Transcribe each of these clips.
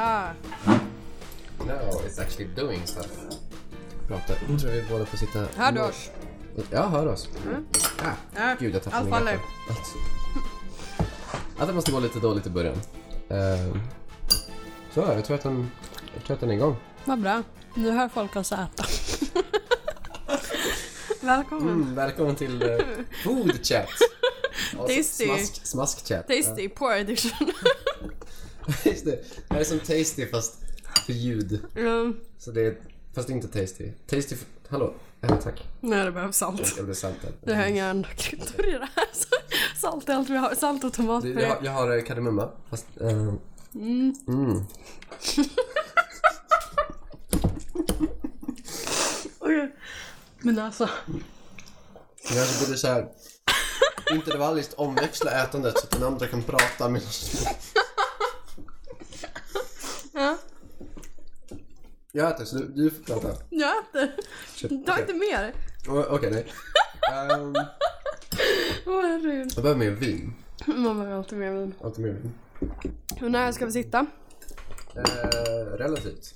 Ja. No, it's actually doing stuff. Prata. Nu tror jag vi båda får sitta... Hör du oss? Ja, hör oss. Ah, Ja. gud, jag tappade Allt min faller. gaffel. Allt. Att det måste gå lite dåligt i början. Ehm, så, jag tror att den, jag tror att den är igång. Vad bra. Nu hör folk oss äta. Välkommen. Mm, välkommen till uh, Food Chat. Tasty. Smask, smask chat. Tasty, poor edition. Just det. Det här är som Tasty fast för ljud. mm. Så det är, fast inte Tasty. Tasty för, hallå? Ja, tack. Nej, det behövs salt. Jag blev saltad. Det har inga andra kryddor i det här. Så Salt är allt vi har. Salt och Det- Jag, tomatpuré. jag har eh, kardemumma, fast... eh, Mm. mm. Oj. Men alltså. Jag kanske borde såhär intervalliskt omväxla ätandet så att den andra kan prata medan... Ja, Jag äter så du, du får prata. jag äter. Shit, Ta okej. inte mer. O- Okej, nej. Um, Åh herregud. jag behöver mer vin. Man behöver alltid mer vin. Alltid mer vin. Hur nära ska vi sitta? Eh, relativt.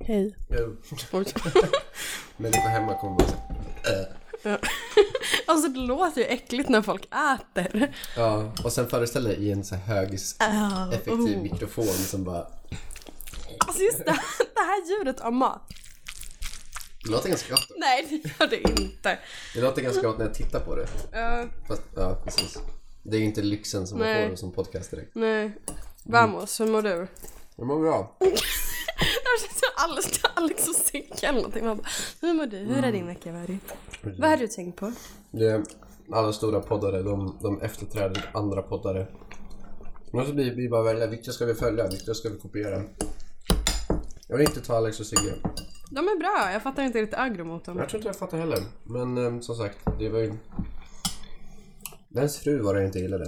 Hej. Jo. Oj. Människor hemma kommer bara säga, eh. Alltså det låter ju äckligt när folk äter. Ja, och sen föreställ dig i en så hög Ah, effektiv oh. mikrofon som bara... Alltså just det, det här ljudet av mat. Det låter ganska gott. Nej det gör det inte. Det låter ganska gott när jag tittar på det. Uh, Fast, ja, precis. Det är ju inte lyxen som man Nej. får som podcast direkt. nej. Vamos, hur mår du? Det mår bra. Det känns som Alex, Alex och Sigge eller någonting. Man bara, hur mår du? Hur har din vecka varit? Vad har du tänkt på? Det alla stora poddare, de, de efterträder andra poddare. Men så blir vi bara välja, vilka ska vi följa, vilka ska vi kopiera? Jag vill inte ta Alex och Sigge. De är bra, jag fattar inte lite aggro mot dem. Jag tror inte jag fattar heller. Men eh, som sagt, det var ju... Dens fru var det jag inte gillade.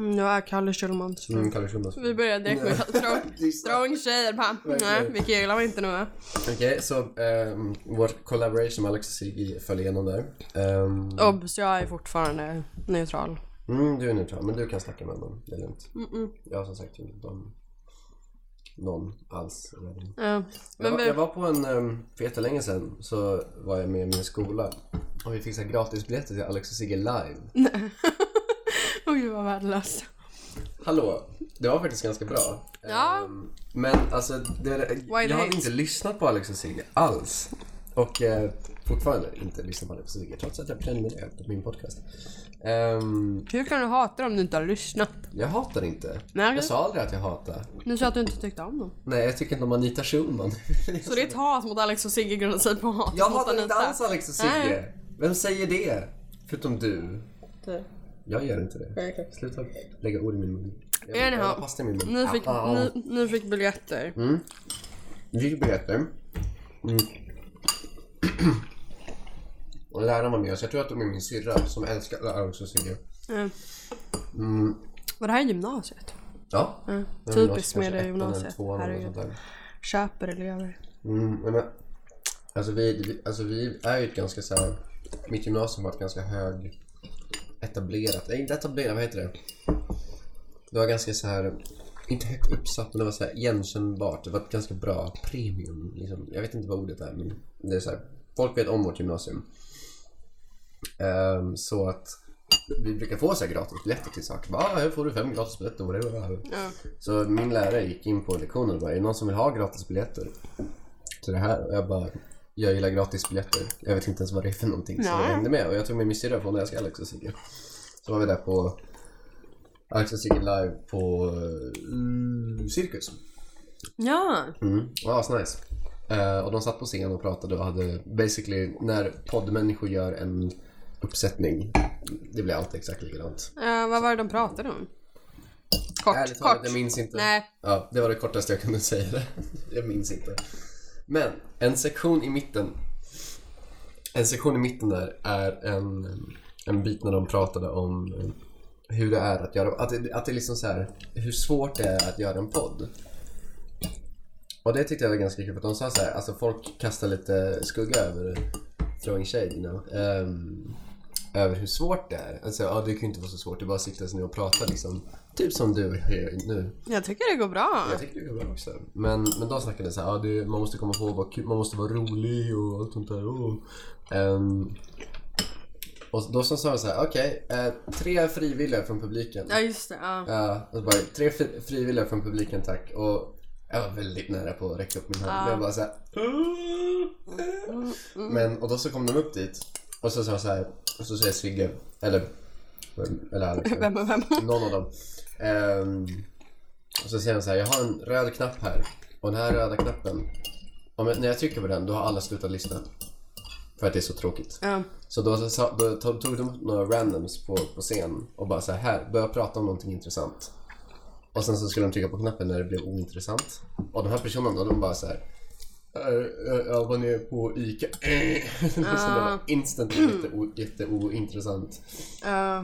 Mm, jag är Kalle Schulmans fru. Mm, Kalle Schulmans fru. Vi började direkt med trång, Gissa. trång tjejer bara, nej vi gillar vi inte nu. Okej, så um, vår collaboration med Alex och Sigge föll igenom där. Um, Obs, jag är fortfarande neutral. mm, du är neutral, men du kan snacka med dem. Det är lugnt. Jag har som sagt inte om någon alls. Ja. Jag var, vi, jag var på en, ehm, för jättelänge sedan så var jag med i min skola och vi fick så gratisbiljetter till Alex och Sigge live. Åh gud vad värdelöst. Hallå, det var faktiskt ganska bra. Ja. Ehm, men alltså, det, jag hate? inte lyssnat på Alex och Sigge alls. Och eh, fortfarande inte lyssnat på Alex och Sigge trots att jag prenumererat på min podcast. Ehm, Hur kan du hata dem om du inte har lyssnat? jag hatar inte. Nej. Jag sa aldrig att jag hatar. Du sa att du inte tyckte om dem. Nej, jag tycker inte om Anita Schulman. Så ditt hat mot Alex och Sigge grundar sig på hat jag mot hatar inte alls Alex och Sigge. Nej. Vem säger det? Förutom du. Du. Jag gör inte det. Okej. Sluta lägga ord i min mun. Jag Anyhow, jag har pasta i min mun. Ni fick, ni, ni fick biljetter. Vi fick biljetter. Mm. Och läraren var med oss. Jag tror att de är min syrra som älskar Alex och Sigge. Ja. Mm. Var det här gymnasiet? Ja. Var Typiskt med det gymnasiet. Herregud. Köper elever. Mm, men, alltså, vi, vi, alltså vi är ju ett ganska så här, Mitt gymnasium var ett ganska hög etablerat, nej inte etablerat, vad heter det? Det var ganska så här inte högt uppsatt men det var så här igenkännbart. Det var ett ganska bra premium. Liksom. Jag vet inte vad ordet är men det är så här, folk vet om vårt gymnasium. Ehm, så att vi brukar få så här gratis biljetter till saker. Bara, ah, här får du fem gratis biljetter. whatever." Ja. Så min lärare gick in på lektionen och bara, är det någon som vill ha gratis biljetter till det här? Och jag bara, jag gillar gratis biljetter. Jag vet inte ens vad det är för någonting. Nej. jag hängde med och jag tog med min syrra från älskar Alex och Sigge. Så var vi där på Alex och Sigge live på uh, Cirkus. Ja. Mm. Ja, så nice. Eh, och de satt på scen och pratade och hade basically när poddmänniskor gör en uppsättning. Det blir alltid exakt likadant. Eh, vad var det de pratade om? Kort, Ärligt talat, jag minns inte. Nej. Ja, det var det kortaste jag kunde säga det. Jag minns inte. Men en sektion i mitten. En sektion i mitten där är en, en bit när de pratade om hur det är att göra, att det, att det är liksom så här, hur svårt det är att göra en podd. Och det tyckte jag var ganska kul för de sa så här, alltså folk kastar lite skugga över throwing shade, you know. Um, över hur svårt det är. Alltså, ja, det kan ju inte vara så svårt, det är bara att sitta sig ner och prata liksom. Typ som du gör nu. Jag tycker det går bra. Jag tycker det går bra också. Men, men då snackade så här, ja, det, man måste komma på att vara kul, man måste vara rolig och allt sånt där. Oh. Ehm, och då så sa så här, okej, eh, tre frivilliga från publiken. Ja just det. Ja. Ja, och bara, tre fri, frivilliga från publiken tack. Och jag var väldigt nära på att räcka upp min hand. Jag bara så här, Men, och då så kom de upp dit. Och så sa jag så här, och så säger Svigge, eller, eller Alex. Vem vem? Någon av dem. Ehm, och så säger han så här, jag har en röd knapp här. Och den här röda knappen, om jag, när jag trycker på den då har alla slutat lyssna. För att det är så tråkigt. Ja. Så då, så, då tog de några randoms på, på scen och bara så här, här, börja prata om någonting intressant. Och sen så skulle de trycka på knappen när det blev ointressant. Och de här personerna de bara så här. "Eh, eh, Jag var nere på ICA. så det var instant jätte, jätteointressant. Uh,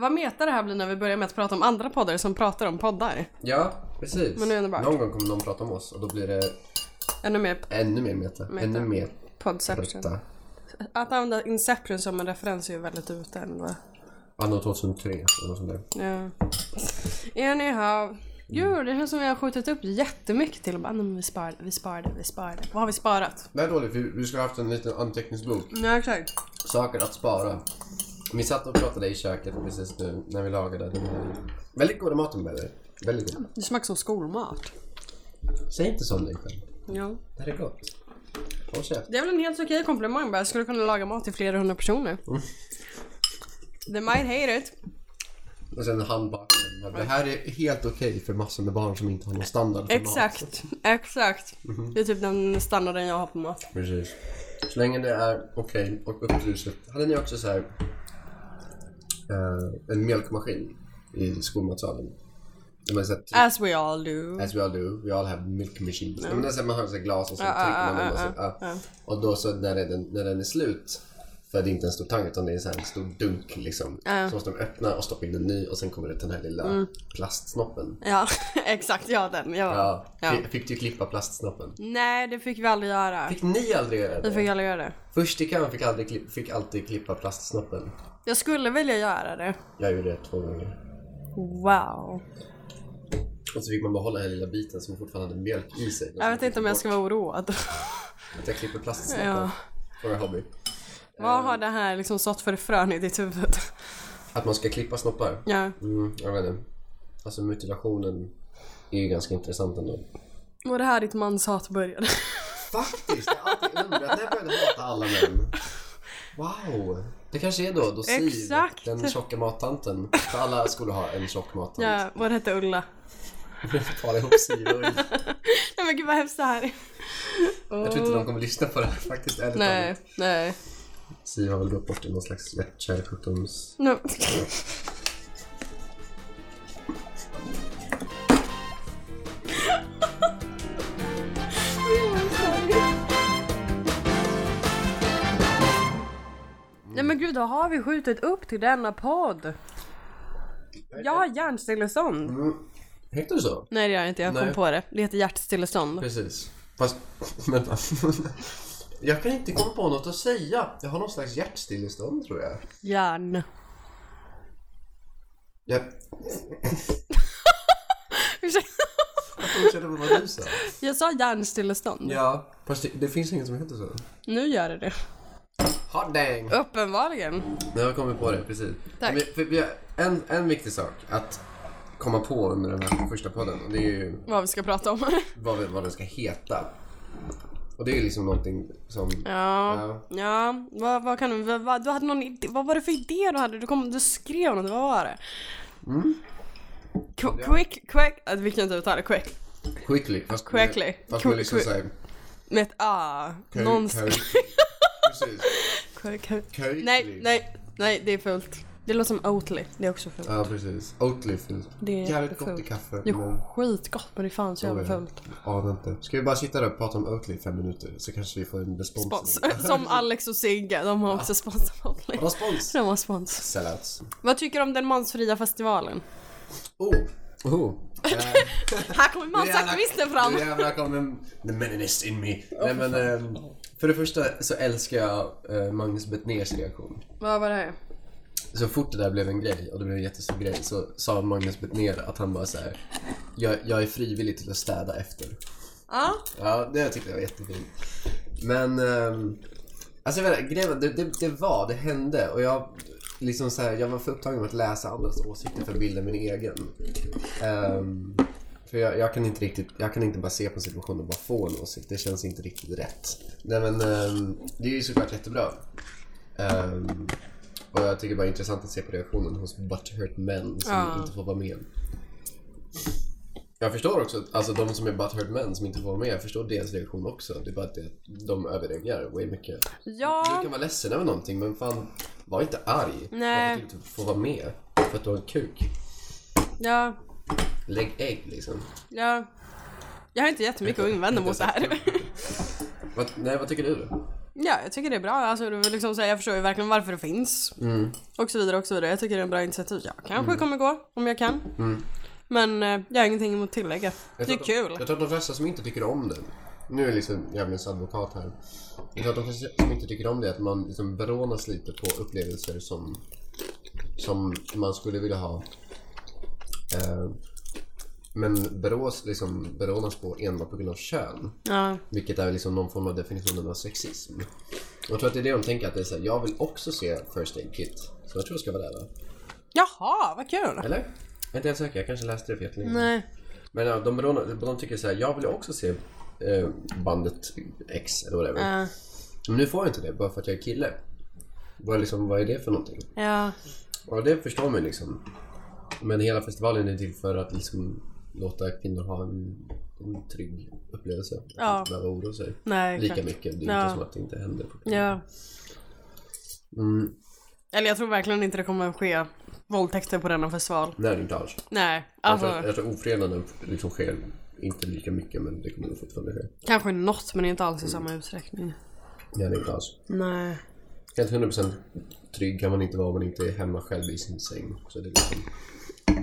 vad meta det här blir när vi börjar med att prata om andra poddar som pratar om poddar? Ja, precis. Men det är underbart. Någon gång kommer någon prata om oss och då blir det Ännu mer ännu mer meta. Meta. Ännu mer podception. Att använda Inception som en referens är ju väldigt ute ändå. Anno 2003 eller något sånt där. Ja. Anyhow. Gud, det känns som vi har skjutit upp jättemycket till och bara, "Ah, men vi sparade, vi sparade, vi sparade. Vad har vi sparat? Är dåligt för vi skulle ha haft en liten anteckningsbok. Ja, exakt. Saker att spara. Vi satt och pratade i köket precis nu när vi lagade den här. Väldigt goda maten med det. Väldigt god. Det smakar som skolmat. Säg inte så om dig själv. Ja. Det här är gott. Håll käft. Det är väl en helt okej komplimang bara. Jag skulle kunna laga mat till flera hundra personer. They might hate it. Och sen handbaken. Det här är helt okej för massor med barn som inte har någon standard för mat. Exakt, exakt. Det är typ den standarden jag har på mat. Precis. Så länge det är okej och upplyset. Hade ni också så här eh, en mjölkmaskin i skolmatsalen? As we all do. As we all do, we all have milk machines. Men så här, man har så glas och så ja, trycker man ja, och så, ja. ja. Och då så när den, när den är slut, för det är inte en stor tang utan det är så en stor dunk liksom. Så måste de öppna och stoppa in en ny och sen kommer det den här lilla Mm. plastsnoppen. Ja, exakt. Ja, den. Ja. Ja. Fick, du klippa plastsnoppen? Nej, det fick vi aldrig göra. Fick ni aldrig göra Vi det? fick aldrig göra det. Först i kön fick, aldrig, fick alltid klippa plastsnoppen. Jag skulle vilja göra det. Jag gjorde det två gånger. Wow. Och så fick man behålla den lilla biten som fortfarande hade mjölk i sig. Jag vet inte om jag ska vara oroad. Att jag klipper plastsnoppen. Ja. For a hobby. Vad har det här liksom sått för frön i ditt huvud? Att man ska klippa snoppar. Ja. Mm, jag vet inte. Alltså mutilationen är ju ganska intressant ändå. Och det här ditt manshat började. Faktiskt! Jag har alltid undrat när jag började hata alla män. Wow! Det kanske är då, då Siv, Exakt. den tjocka mattanten. För alla skulle ha en tjock mattant. Ja, vad hette Ulla? Tala ihop Siv och Ulla. Nej men gud vad hemskt det här är. Jag tror inte de kommer lyssna på det här faktiskt. Ärligt Nej, talat. nej. Siv har väl gått bort i någon slags hjärt-kärlsjukdoms... No. Nej men gud, då har vi skjutit upp till denna podd. Jag har hjärnstillestånd. Mm. Heter det så? Nej det gör jag inte, jag kom Nej. på det. Det heter hjärtstillestånd. Precis. Fast, vänta. Jag kan inte komma på något att säga. Jag har någon slags hjärtstillestånd tror jag. Hjärn. Jag Ursäkta. fortsätter med vad du sa. Jag sa hjärnstillestånd. Ja, fast det, det finns inget som heter så. Nu gör det det. Hot dang! Uppenbarligen. Nu har jag kommit på det, precis. Tack. Vi, för vi har en, en viktig sak att komma på under den här första podden. Och det är ju Vad vi ska prata om. vad, vi- vad den ska heta. Och det är ju liksom någonting som... Ja, Ja. Vad, vad kan du, vad, vad, du hade någon idé, vad var det för idé du hade? Du, kom, du skrev något, vad var det? Qu- quick, quick, äh, vi kan inte uttala quick. Quickly. Fast Quickly. Med, fast med liksom Quick- såhär... Med ett A. Någonstans. Precis. Nej, nej, nej, det är fult. Det låter som Oatly, det är också fult. Ja, precis. Oatly finns. Det är Jävligt gott i fult. kaffe. Det men- är skitgott men det är fan så jävla Oh, fult. Ana inte. Ska vi bara sitta där och prata om Oatly i fem minuter så kanske vi får en respons. Spons. Som Alex och Sigge, de har också sponsrat Oatly. Vadå spons? De har spons. Sellouts. Vad tycker du om den mansfria festivalen? Oh! Oh! Eh, Här kommer mansaktivisten fram! Nu jävlar kommer the meninist in me. Nej men, ehm, för det första så älskar jag uh, Magnus Betnérs reaktion. Vad var det så fort det där blev en grej och det blev en jättestor grej så sa Magnus Bettner att han bara så här. Jag, jag är frivillig till att städa efter. Ja. Ja, det tyckte jag var jättefint. Men, ehm, alltså jag vet inte, grejen det, det, det var, det hände och jag liksom så här, jag var för upptagen med att läsa andras åsikter för att bilda min egen. Ehm, för jag, jag kan inte riktigt, jag kan inte bara se på situationen och bara få en åsikt. Det känns inte riktigt rätt. Nej men ehm, det är ju såklart jättebra. Ehm, och jag tycker bara det är intressant att se på reaktionen hos butthurt män som Ja. inte får vara med. Jag förstår också, att- alltså de som är butthurt män som inte får vara med, jag förstår deras reaktion också. Det är bara att det, de överreagerar way mycket. Du Ja. kan vara ledsen över någonting men fan, var inte arg. Nej. Varför att du inte får vara med? För att du har en kuk. Ja. Lägg ägg liksom. Ja. Jag har inte jättemycket att invända mot det här. Vad, nej, vad tycker du då? Ja, jag tycker det är bra. Alltså, liksom säga, jag förstår ju verkligen varför det finns. Mm. Och så vidare och så vidare. Jag tycker det är en bra initiativ. Jag kanske kommer gå om jag kan. Men eh, jag har ingenting emot att tillägga. Det är kul. Jag tror att de flesta som inte tycker om det, nu är jag liksom djävulens advokat här. Jag tror att de flesta som inte tycker om det är att man liksom berånas lite på upplevelser som, som man skulle vilja ha. Eh, men berås, liksom, berånas på enbart på grund av kön. Ja. Vilket är liksom någon form av definitionen av sexism. Och jag tror att det är det de tänker att det är så här, jag vill också se First Aid Kit. Så jag tror det ska vara där va? Jaha, vad kul. Eller? Jag är inte helt säker, jag kanske läste det för jättelänge. Nej. Men ja, de, de, de tycker så här, jag vill också se eh, bandet X eller whatever. Ja. Men nu får jag inte det bara för att jag är kille. Vad, liksom, vad är det för någonting? Ja. Och det förstår man liksom. Men hela festivalen är till för att liksom låta kvinnor ha en, en trygg upplevelse. Att Ja. inte behöva oroa sig Nej, lika klart. mycket. Det är Ja. inte som att det inte händer. Ja. Mm, Eller jag tror verkligen inte det kommer att ske våldtäkter på denna festival. nej, inte alls. Nej, Jag alltså tror, jag tror ofredanden liksom sker inte lika mycket men det kommer nog fortfarande ske. kanske något men inte alls i samma utsträckning. Nej, det är inte alls. Nej. Helt 100% trygg kan man inte vara om man inte är hemma själv i sin säng. Så det är liksom...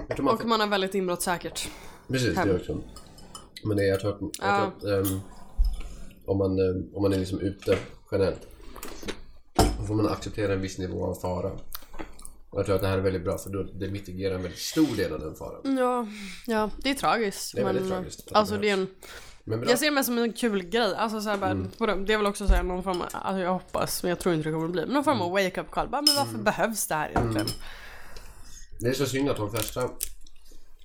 jag man Och man är väldigt inbrottssäkert. Precis, det hem. också. Men det, jag tror att, jag Ja. tror att ehm, om, man, ehm, om man är liksom ute generellt då får man acceptera en viss nivå av fara. Och jag tror att det här är väldigt bra för då, det mitigerar en väldigt stor del av den faran. Ja, ja det är tragiskt. Det är väldigt men, tragiskt att det Alltså det är en, jag ser det mest som en kul grej. Alltså så här, bara, Mm. på det, det är väl också så här, någon form av, alltså jag hoppas, men jag tror inte det kommer bli, men någon form Mm. av wake up call. Bara, men varför behövs det här egentligen? Det är så synd att de flesta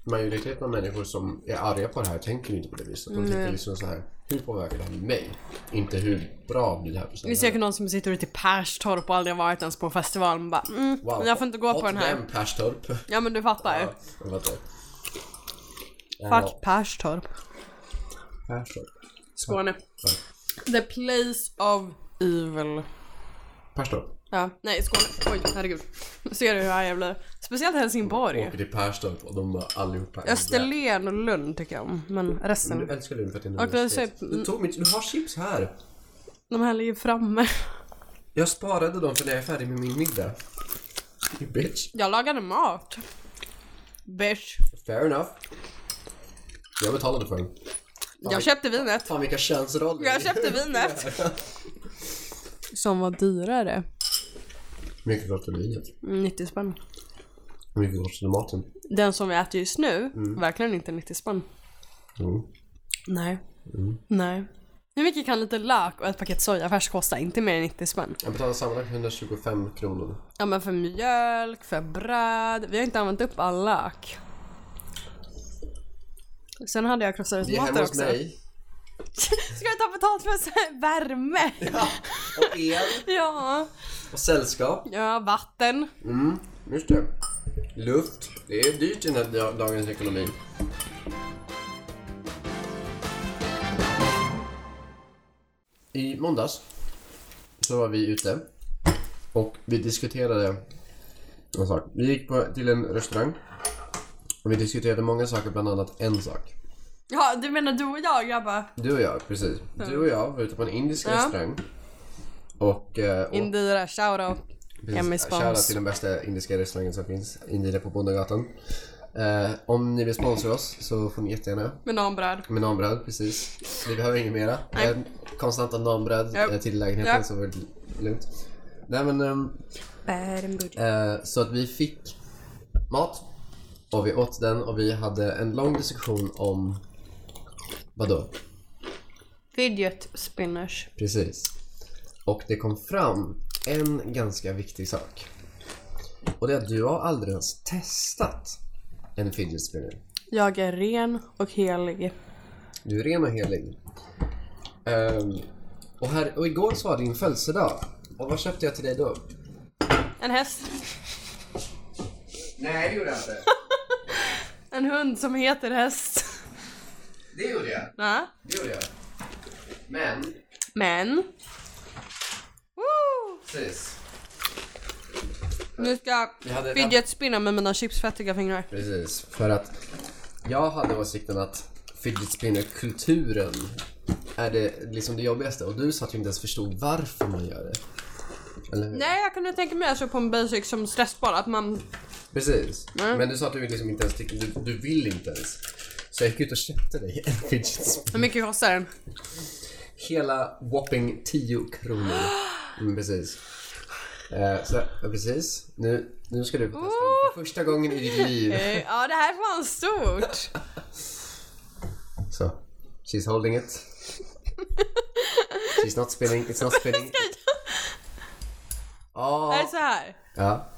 majoriteten av människor som är arga på det här tänker inte på det viset. De tänker liksom så här, hur påverkar det här mig? Inte hur bra blir det här på Vi ser någon som sitter ute i Perstorp och aldrig varit ens på festival och bara mm, jag får inte gå på den här. Damn, Perstorp. Ja men du fattar. Ja, jag fattar. Fuck Perstorp. Perstorp. Skåne. The place of evil. Perstorp. Ja, nej Skåne. Oj, herregud. Ser du hur arg jag blir? Speciellt Helsingborg. Åker till Perstorp och de var allihopa Österlen och Lund tycker jag om, men Men resten. Du älskar Lund för att det är en universitet. Du tog mitt, du har chips här. De här ligger framme. Jag sparade dem för när jag är färdig med min middag. Bitch. Jag lagade mat. Bitch. Fair enough. Jag betalade för den. Jag köpte vinet. Fan vilka könsroller. Jag köpte vinet. Som var dyrare. Mycket kostade vinet? 90 spänn. Mycket kostade maten? Den som vi äter just nu, Mm. verkligen inte 90 spänn. Jo. Nej. Mm. Nej. Hur mycket kan lite lök och ett paket sojafärs kosta? Inte mer än 90 spänn. Jag betalade sammanlagt 125 kronor. Ja men för mjölk, för bröd. Vi har inte använt upp all lök. Sen hade jag krossade Vi är hemma tomater hos också. mig. Ska jag ta betalt för värme? Ja. Och el. Ja. Och sällskap. Ja, vatten. Mm, just det. Luft. Det är dyrt i den här da- dagens ekonomi. I måndags så var vi ute och vi diskuterade en sak. Vi gick på, till en restaurang och vi diskuterade många saker, bland annat en sak. Ja, du menar du och jag grabbar? Du och jag, precis. Du och jag var ute på en indisk Ja. restaurang. Och, eh, och Indira, shoutout. Precis, shoutout till den bästa indiska restaurangen som finns, Indira på Bondagatan. Eh, om ni vill sponsra oss så får ni jättegärna. Med namnbröd. Med namnbröd, precis. Vi behöver inget mera. Eh, konstanta namnbröd Japp. eh, till lägenheten Japp. så är det lugnt. Nej men, ehm. Eh, så att vi fick mat och vi åt den och vi hade en lång diskussion om vadå? Fidget spinners. Precis. Och det kom fram en ganska viktig sak. Och det är att du har aldrig ens testat en fidget spinner. Jag är ren och helig. Du är ren och helig. Ehm, och, här, och igår så var din födelsedag. Och vad köpte jag till dig då? En häst. Nej, det gjorde jag inte. En hund som heter häst. Det gjorde jag. Ja. Det gjorde jag. Men, Men... Precis. Nu ska fidget spinna med mina chipsfettiga fingrar. Precis, för att jag hade åsikten att fidget spinner-kulturen är det, liksom det jobbigaste och du sa att du inte ens förstod varför man gör det. Nej, jag kunde tänka mig alltså på en basic som stressboll, att man... Precis. Nej. Men du sa att du liksom inte ens tyckte, du, du vill inte ens. Så jag gick ut och köpte dig en fidget spinner. Hur mycket kostar den? Hela whopping 10 kronor. Mm, precis. Eh, så, ja, precis. Nu, nu ska du få testa den för första gången i ditt liv. Eh, Ja, det här är fan stort. Så. She's holding it. She's not spinning, it's not spinning. Det är Ja. så här. Ja.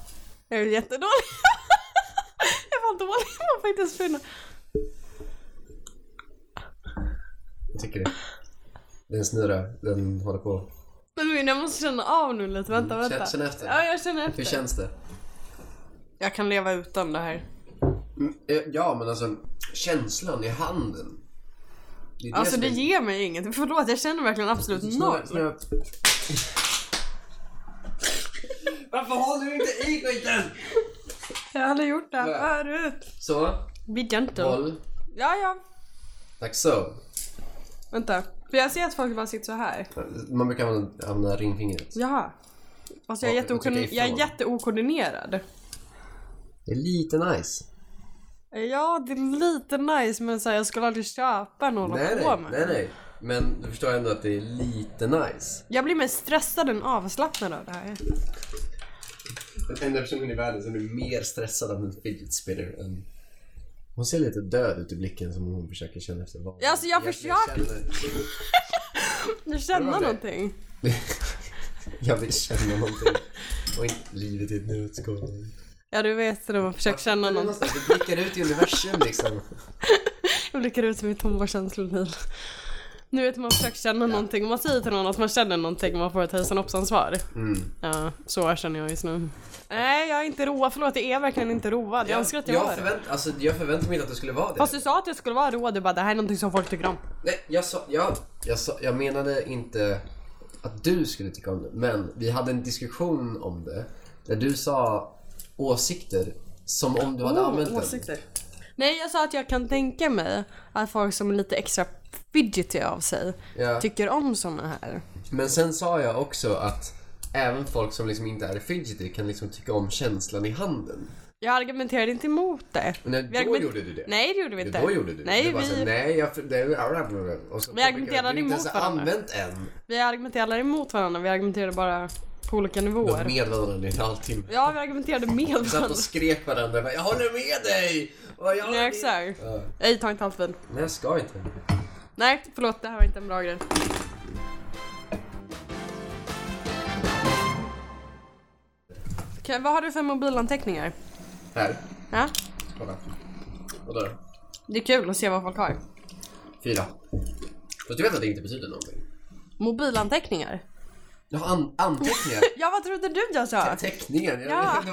Jag är jättedålig. Jag fan dålig på att faktiskt spinna. Jag tycker det. Den snurrar, den håller på. Men jag måste känna av nu lite. Vänta, Mm, vänta. känn- känn efter. Ja, jag känner Hur efter. känns det? Jag kan leva utan det här. Mm, eh, Ja, men alltså känslan i handen. Det är Alltså det är- ger mig inget. Förlåt, jag känner verkligen absolut noll. Varför håller du inte i skiten? Jag hade gjort det här förut. Så, Be gentle. håll. Ja, ja. Tack så. Vänta. För jag ser att folk bara sitter så här. Man brukar använda, använda ringfingret. Jaha. Alltså jag är, jätteokon- jag är jätteokoordinerad. Det är lite nice. Ja, det är lite nice men så här, jag skulle aldrig köpa hålla Nej, på nej, med. nej, nej. Men du förstår ändå att det är lite nice. Jag blir mer stressad än avslappnad av det här. Den enda personen i världen som är mer stressad av en fidget spinner än... Hon ser lite död ut i blicken som hon försöker känna efter vad Ja, alltså, jag försöker. känner Vadå det? någonting. känner. jag vill känna någonting. Och inte livet i ett nötskal. Ja du vet när man försöker känna någonstans, Du blickar ut i universum liksom. Jag blickar ut som ett tomma känsloliv. Nu vet man försöker känna någonting och man säger till någon att man känner någonting och man får ett hejsan hoppsan svar. Mm. Ja, så känner jag just nu. Nej, jag är inte road. Förlåt, jag är verkligen inte road. Jag önskar att jag, jag, var förvänt, alltså, jag förväntar mig inte att du skulle vara det. Fast du sa att jag skulle vara road, du bara det här är någonting som folk tycker om. Nej, jag, sa, jag, jag, sa, jag menade inte att du skulle tycka om det. Men vi hade en diskussion om det. Där du sa åsikter som om du hade Oh, använt åsikter. Nej, jag sa att jag kan tänka mig att folk som är lite extra fidgety av sig. Ja. tycker om såna här. Men sen sa jag också att även folk som liksom inte är fidgety kan liksom tycka om känslan i handen. Jag argumenterade inte emot det. Men Vi då argument- gjorde du det. Nej, det gjorde vi inte. Då gjorde du det. Nej, bara vi, så, nej, jag... Det, och så Vi argumenterade inte emot har varandra. använt än. vi argumenterade emot varandra. Vi argumenterade bara på olika nivåer. med varandra i en halvtimme. Ja, vi argumenterade med Vi satt varandra. och skrek varandra. Jag håller med dig! Och jag Ja, med." exakt. Ja. Nej, ta inte allt. Nej, jag ska inte. Nej, förlåt. Det här var inte en bra grej. Okej, vad har du för mobilanteckningar? Här. Ja? Kolla. Vadå då? Det är kul att se vad folk har. Fyra. Fast du vet att det inte betyder någonting? Mobilanteckningar? Jag har an- anteckningar. Ja, vad trodde du jag sa? Teckningar. Jag Ja.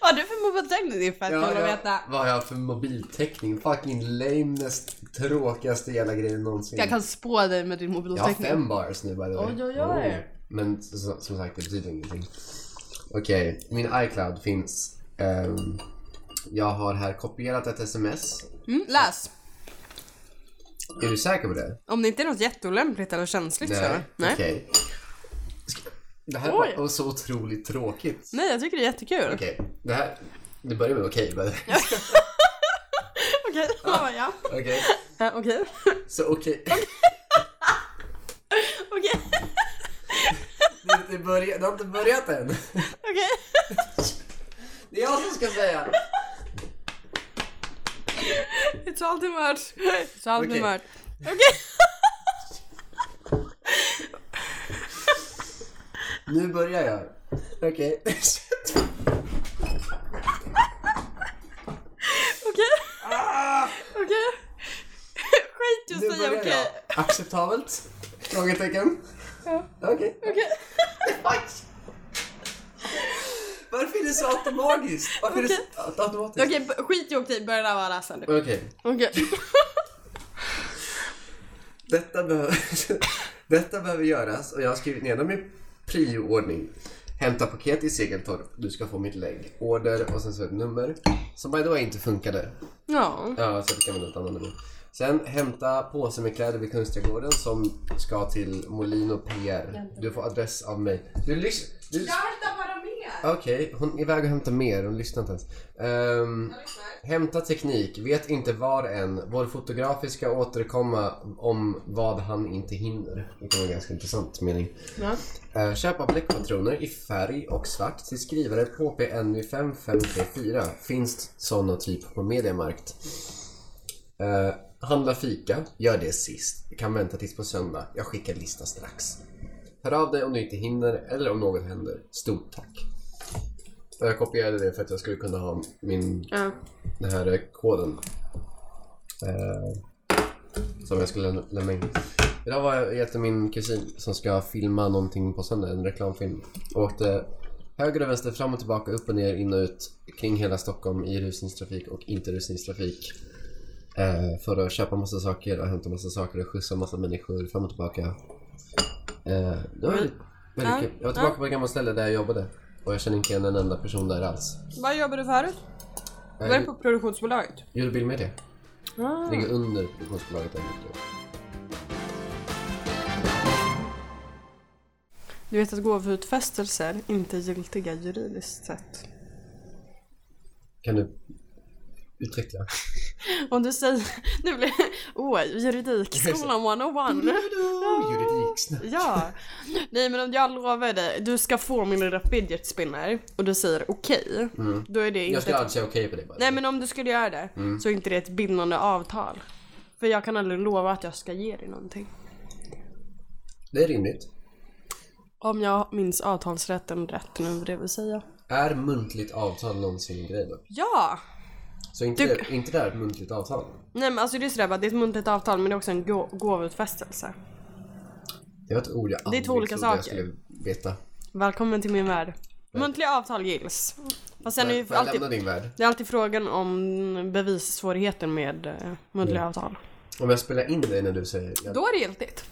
Vad, har du för mobiltäckning? Det är fett ja, kul att veta. vad har jag för mobiltäckning? Fucking lamest, tråkigaste jävla grejen någonsin. Jag kan spå dig med din Jag har mobiltäckning. fem bars nu by the way. Oj, oj, oj. Men som, som sagt, det betyder ingenting. Okej, min iCloud finns. ehm, jag har här kopierat ett sms. Mm, läs. Är du säker på det? Om det inte är något jätteolämpligt eller känsligt så. Nej. Okej. Ska- Det här Oj. var så otroligt tråkigt. Nej, jag tycker det är jättekul. Okej, det här... Det börjar med okej, way. Okej, okay. ja. Okej, Ja, Okej. så okej. Okej. Det, det börjat, du har inte börjat än. Okej. Det är jag som ska säga. It's all too much. It's all too Okej. much. Okej. Nu börjar jag. Okej. Okej. Okej. Skit i att säga okej. jag. Acceptabelt? Frågetecken. Ja. Okej. Okej. Aj. Varför är det så automatiskt? Varför är det så automatiskt? Okej, b- skit i okej. Börja där vara läsande. Okej. Okej. Detta behöver, detta behöver göras och jag har skrivit ner dem i prioordning. Hämta paket i Segeltorp. Du ska få mitt lägg. Order och sen så ett nummer. Som by the way inte funkade. Ja. Ja, så det kan man inte använda nu. Sen hämta påse med kläder vid Kungsträdgården som ska till Molino PR. Du får adress av mig. Du lyssnar... Du... Okej, hon är iväg och hämtar mer. Hon lyssnar inte ens. Ehm, hämta teknik. Vet inte var än. Vår fotograf ska återkomma om vad han inte hinner. Det kan vara en ganska intressant mening. Ja. Uh, köpa bläckpatroner i färg och svart till skrivare PPNV 5534. Finns sådana typ på Mediamarkt. Uh, handla fika. Gör det sist. Kan vänta tills på söndag. Jag skickar lista strax. Hör av dig om du inte hinner eller om något händer. Stort tack. Jag kopierade det för att jag skulle kunna ha min Ja. den här koden. Eh, som jag skulle lämna- lämna in. Idag var jag hjälpte min kusin som ska filma någonting på söndag, en reklamfilm. Och åkte höger och vänster, fram och tillbaka, upp och ner, in och ut kring hela Stockholm i rusningstrafik och inte rusningstrafik. Eh, för att köpa massa saker och hämta massa saker och skjutsa massa människor fram och tillbaka. Eh, det var väldigt, väldigt Ja, kul. Jag var tillbaka på ett gammalt ställe där jag jobbade. Och jag känner inte igen en enda person där alls. Vad jobbade du förut? Var Jag det på produktionsbolaget? gjorde bildmedia. Ah. Ligger under produktionsbolaget där ute. Du vet att gåvoutfästelser inte är giltiga juridiskt sett. Kan du utveckla? Om du säger... Nu blir Åh, juridikskolan 101. Juridiksnack. Ja. Nej men om jag lovar dig, du ska få min lilla fidget spinner och du säger okej. Då är det inte... Jag skulle aldrig säga okej på det bara. Nej men om du skulle göra det så är inte det ett bindande avtal. För jag kan aldrig lova att jag ska ge dig någonting. Det är rimligt. Om jag minns avtalsrätten rätt nu, det vill säga. Är muntligt avtal någonsin en grej då? Ja! Så inte, Du- det, inte det här ett muntligt avtal? Nej men alltså det är sådär bara, det är ett muntligt avtal men det är också en gå- gåvoutfästelse. Det var ett ord jag är aldrig två olika trodde jag saker. skulle veta. Välkommen till min värld. Muntliga avtal gills. Fast sen är ju jag alltid, din värld? det är alltid frågan om bevissvårigheten med eh, muntliga avtal. Om jag spelar in dig när du säger... Ja. Då är det giltigt.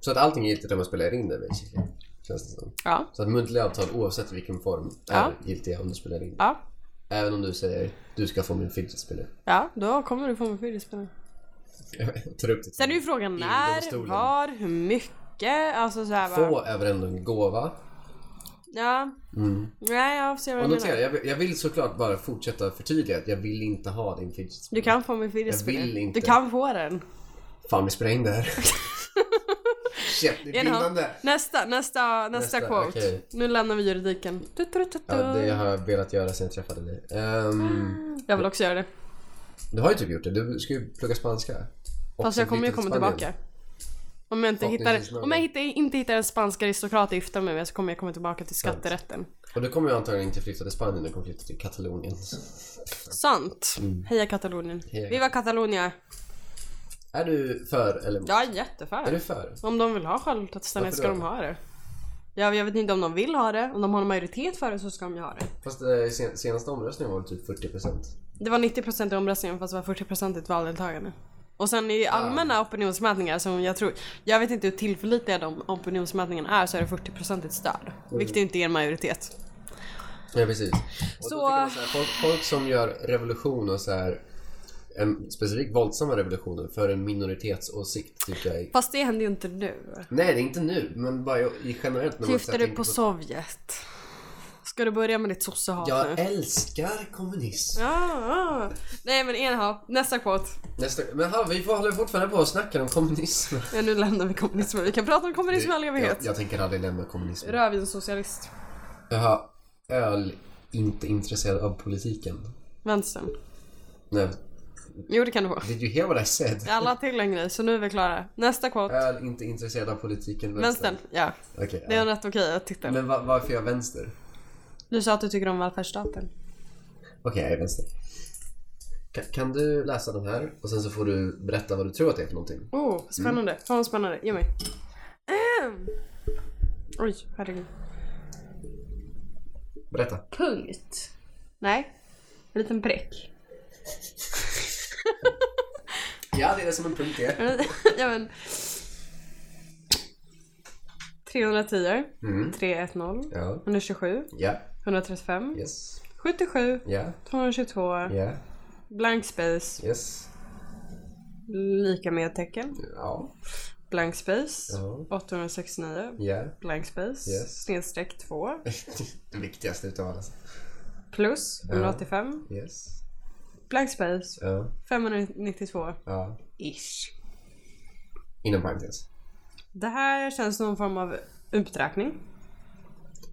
Så att allting är giltigt om jag spelar in det basically. Känns det som. Ja. Så att muntliga avtal oavsett vilken form är Ja. giltiga om du spelar in. Ja. Även om du säger du ska få min fidget spinner. Ja, då kommer du få min fidget spinner. Jag tar upp det Sen är ju frågan när, var, hur mycket. Alltså såhär bara. Få är väl ändå en gåva? Ja. Nej, jag ser vad du menar. jag, vill- jag vill såklart bara fortsätta förtydliga att jag vill inte ha din fidget spinner. Du kan få min fidget Jag vill spinner. inte. Du kan få den. Fan vi det här. Shit, det är bindande. Nästa, nästa, nästa, Nästa, quote. okej. Nu lämnar vi juridiken. Tu, tu, tu. Ja, det har jag velat göra sen jag träffade dig. Ehm, Jag vill också göra det. du har ju typ gjort det. Du ska ju plugga spanska. Och Fast jag kommer ju komma Spanien. tillbaka. Om jag inte hittar, om jag hittar, inte hittar en spansk aristokrat att gifta mig med så kommer jag komma tillbaka till skatterätten. Och du kommer ju antagligen inte flytta till Spanien, du kommer flytta till Katalonien. Sant. Heja Katalonien. Mm. Heja. Viva Catalonia. Är du för eller emot? Jag är Är jätteför. du för? Om de vill ha självständighet ska Varför de då? ha det. Ja, jag vet inte om de vill ha det. Om de har en majoritet för det så ska de ju ha det. Fast eh, sen, senaste omröstningen var det typ 40%. Det var 90% i omröstningen fast det var 40% i ett valdeltagande. Och sen i allmänna opinionsmätningar som jag tror, jag vet inte hur tillförlitliga de opinionsmätningarna är så är det 40% ett stöd. Vilket inte är en majoritet. Ja precis. Och Så- tycker man så här, folk, folk som gör revolution och så här en specifikt våldsamma revolutioner för en minoritetsåsikt tycker jag är... Fast det händer ju inte nu. Nej, det är inte nu, men bara i, generellt när Syftar du tänker på Sovjet? Ska du börja med ditt sossehat Jag nu? älskar kommunism. Ja, ja. Nej men enha, nästa quote. Nästa, men hallå, vi håller fortfarande på och snackar om kommunism. Ja, nu lämnar vi kommunismen. Vi kan prata om kommunism i all jag, evighet. jag tänker aldrig lämna kommunism. Rödvinssocialist. Jaha, öl, inte intresserad av politiken. Vänstern. Nej, Jo det kan du få. did you hear what I said? Alla till en grej, så nu är vi klara. Nästa quote. Öl, inte intresserad av politiken, Vänstern, ja. Okej, Det är ja. rätt okej titta. Men va, varför är jag vänster? Du sa att du tycker om välfärdsstaten. Okej, jag är vänster. Kan, kan du läsa den här och sen så får du berätta vad du tror att det är för någonting? Oh, spännande. Fan vad spännande. Ge mig. Ehm. Oj, herregud. Berätta. Punkt. Nej. En liten prick. Ja, det är det som en punkt är. ja men. 310. Mm. 310. Ja, 127. ja, 135. yes, 77. ja, 222. ja, Blank space. yes, Lika med tecken. ja, Blank space. ja, 869. ja. Blank space. Yes. Snedstreck 2. Det viktigaste utav alla. Plus 185. Yes, Blank space. ja, 592. ja. Ish. Inom parentes. Det här känns som någon form av uträkning.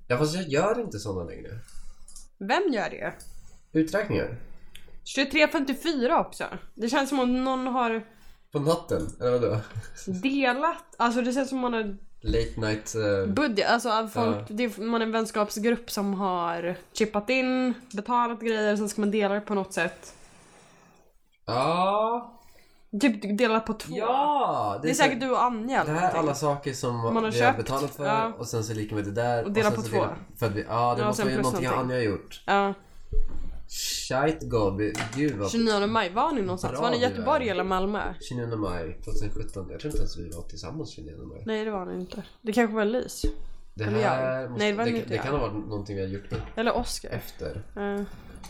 Ja, fast jag gör inte sådana längre. Vem gör det? Uträkningar? 2354 också. Det känns som om någon har På natten? Eller vadå? delat. Alltså det känns som om man har Late night... Uh, budget. Alltså att folk, Ja. det är, man är en vänskapsgrupp som har chippat in, betalat grejer, sen ska man dela det på något sätt. Ja. Typ delat på två. Ja! Det är säkert du och Anja Det eller här är någonting. alla saker som Man har vi har köpt, betalat för ja. och sen så lika med det där. Och dela sen på så två. dela- För att vi, ja, det Ja, måste sen vara plus någonting någonting. Anja har gjort. Ja. Shite Gabi, gud vad... 29 maj, var ni någonstans? Bra var ni i du är. Göteborg eller Malmö? 29 maj 2017. Jag tror inte ens vi var tillsammans 29 maj. Nej det var ni inte. Det kanske var Lys. Det Eller här jag. måste, Nej, det var det, inte det jag. kan ha varit någonting vi har gjort Eller Oscar. efter. Uh,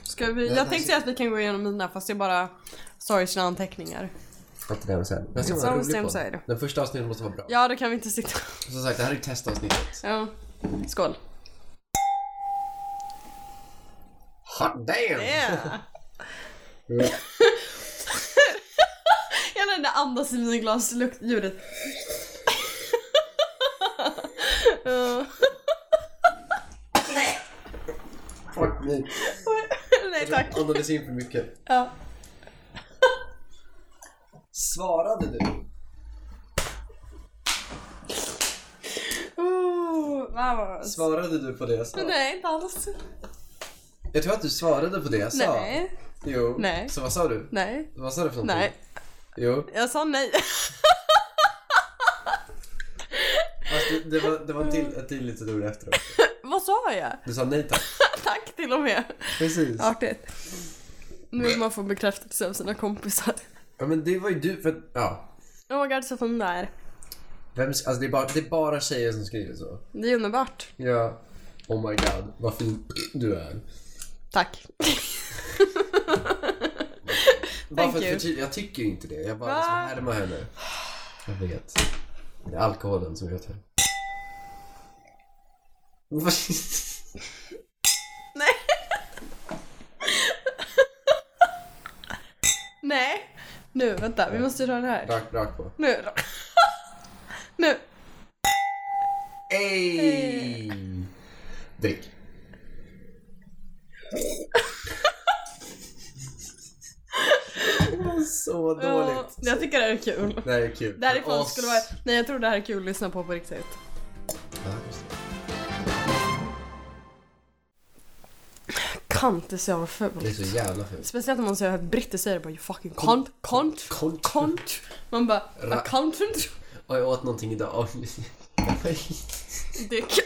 ska vi, jag tänkte säga att vi kan gå igenom mina fast det är bara sina anteckningar. Allt det där sen. Men Sounds jag rolig damn på. side. Den första avsnittet måste vara bra. Ja då kan vi inte sitta. Som sagt, det här är testavsnittet. Ja. Skål. Hot damn! Yeah. Hela den där andas i vinglas ljudet. Ja. Fuck me. Nej tack. Andades in för mycket. Ja. Svarade du? Oh, wow. Svarade du på det jag sa? Nej inte alls. Jag tror att du svarade på det jag sa. Nej. Jo. Nej. Så vad sa du? Nej. Vad sa du för någonting? Nej. Jo. Jag sa nej. Fast det, det var, det var en till, ett till litet ord efteråt. Vad sa jag? Du sa nej tack. Tack till och med. Precis. Artigt. Nu vill man få bekräftelse av sina kompisar. Ja men det var ju du för ja. My god så fin där. Vem, alltså det är, bara, det är bara tjejer som skriver så. Det är underbart. Ja. Oh my god, vad fin du är. Tack. Bara Thank för att you. förtydliga, jag tycker ju inte det. Jag bara Va? liksom härmar henne. Jag vet. Det är alkoholen som gör det. Vad- Nej. Nej. Nu, vänta. Vi måste dra det här. Rakt, rakt på. Nu. Nu. Ey! Drick. Det var så Ja, dåligt. jag tycker det här är kul. Det här är kul. Det oss. skulle vara... Nej jag tror det här är kul att lyssna på på riktigt. Kant är så jävla Det är fult. så jävla fult. Speciellt om man säger att britter säger det bara you fucking cunt, cunt, Kont. cunt. Man bara a Ra- content. Och jag åt någonting idag. Dick.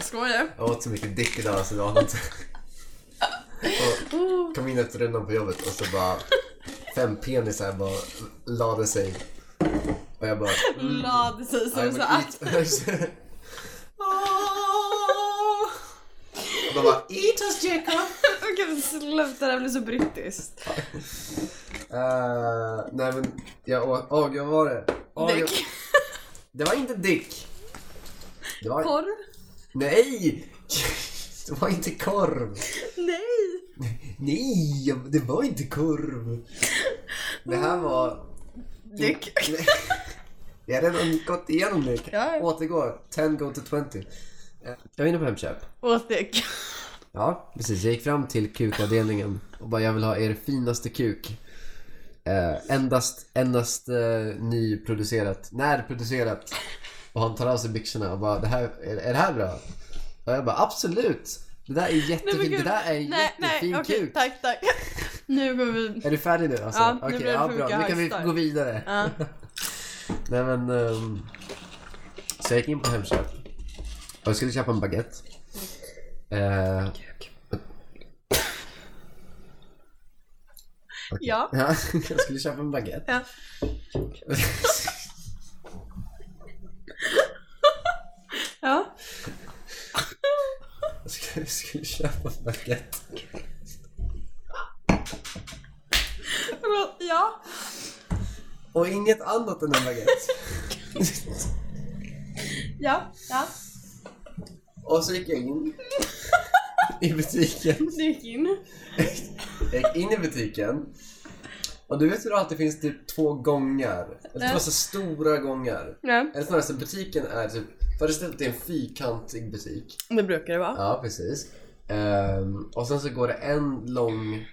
Skojar. Jag åt så mycket dick idag så det var inte... Och kom in efter rundan på jobbet och så bara fem penisar bara lade sig. Och jag bara... Lade sig som så eat. att... Och de bara eat us Jacob! Gud sluta, det här blir så brittiskt. Uh, nej men jag åt... Åh gud vad var det? Åh, jag, Dick. det var inte dick. Det var... Korv. Nej! Det var inte korv. Nej! Nej, det var inte korv. Det här var... Dick. Jag har redan gått igenom det. Ja. Återgå. 10 go to 20. Eh, Jag var inne på Hemköp. Dick. Ja, precis. Jag gick fram till kukavdelningen och bara jag vill ha er finaste kuk. Eh, endast endast eh, nyproducerat, närproducerat. Och han tar av sig byxorna och bara det här, är, är det här bra? Och jag bara absolut. Det där är jättefint. Det där är en nej, jättefin nej, okej, kuk. tack, tack. Nu går vi... Är du färdig nu alltså? Ja, nu Okej, blev det ja, bra. Nu kan vi gå vidare. Ja. Nej men... ehm, så jag gick in på Hemköp. Och jag skulle köpa en baguette. Eh, okej. Ja. ja. Jag skulle köpa en baguette. Ja. Ja. Jag skulle, skulle köpa en baguette. Ja. Och inget annat än en baguette. Ja. Ja. Och så gick jag in i butiken. Du gick in. Jag gick in i butiken. Och du vet hur det alltid finns typ två gångar? Eller två så stora gångar. Ja. Eller snarare så butiken är typ, föreställ dig att det är en fyrkantig butik. Det brukar det vara. Ja, precis. Ehm, och sen så går det en lång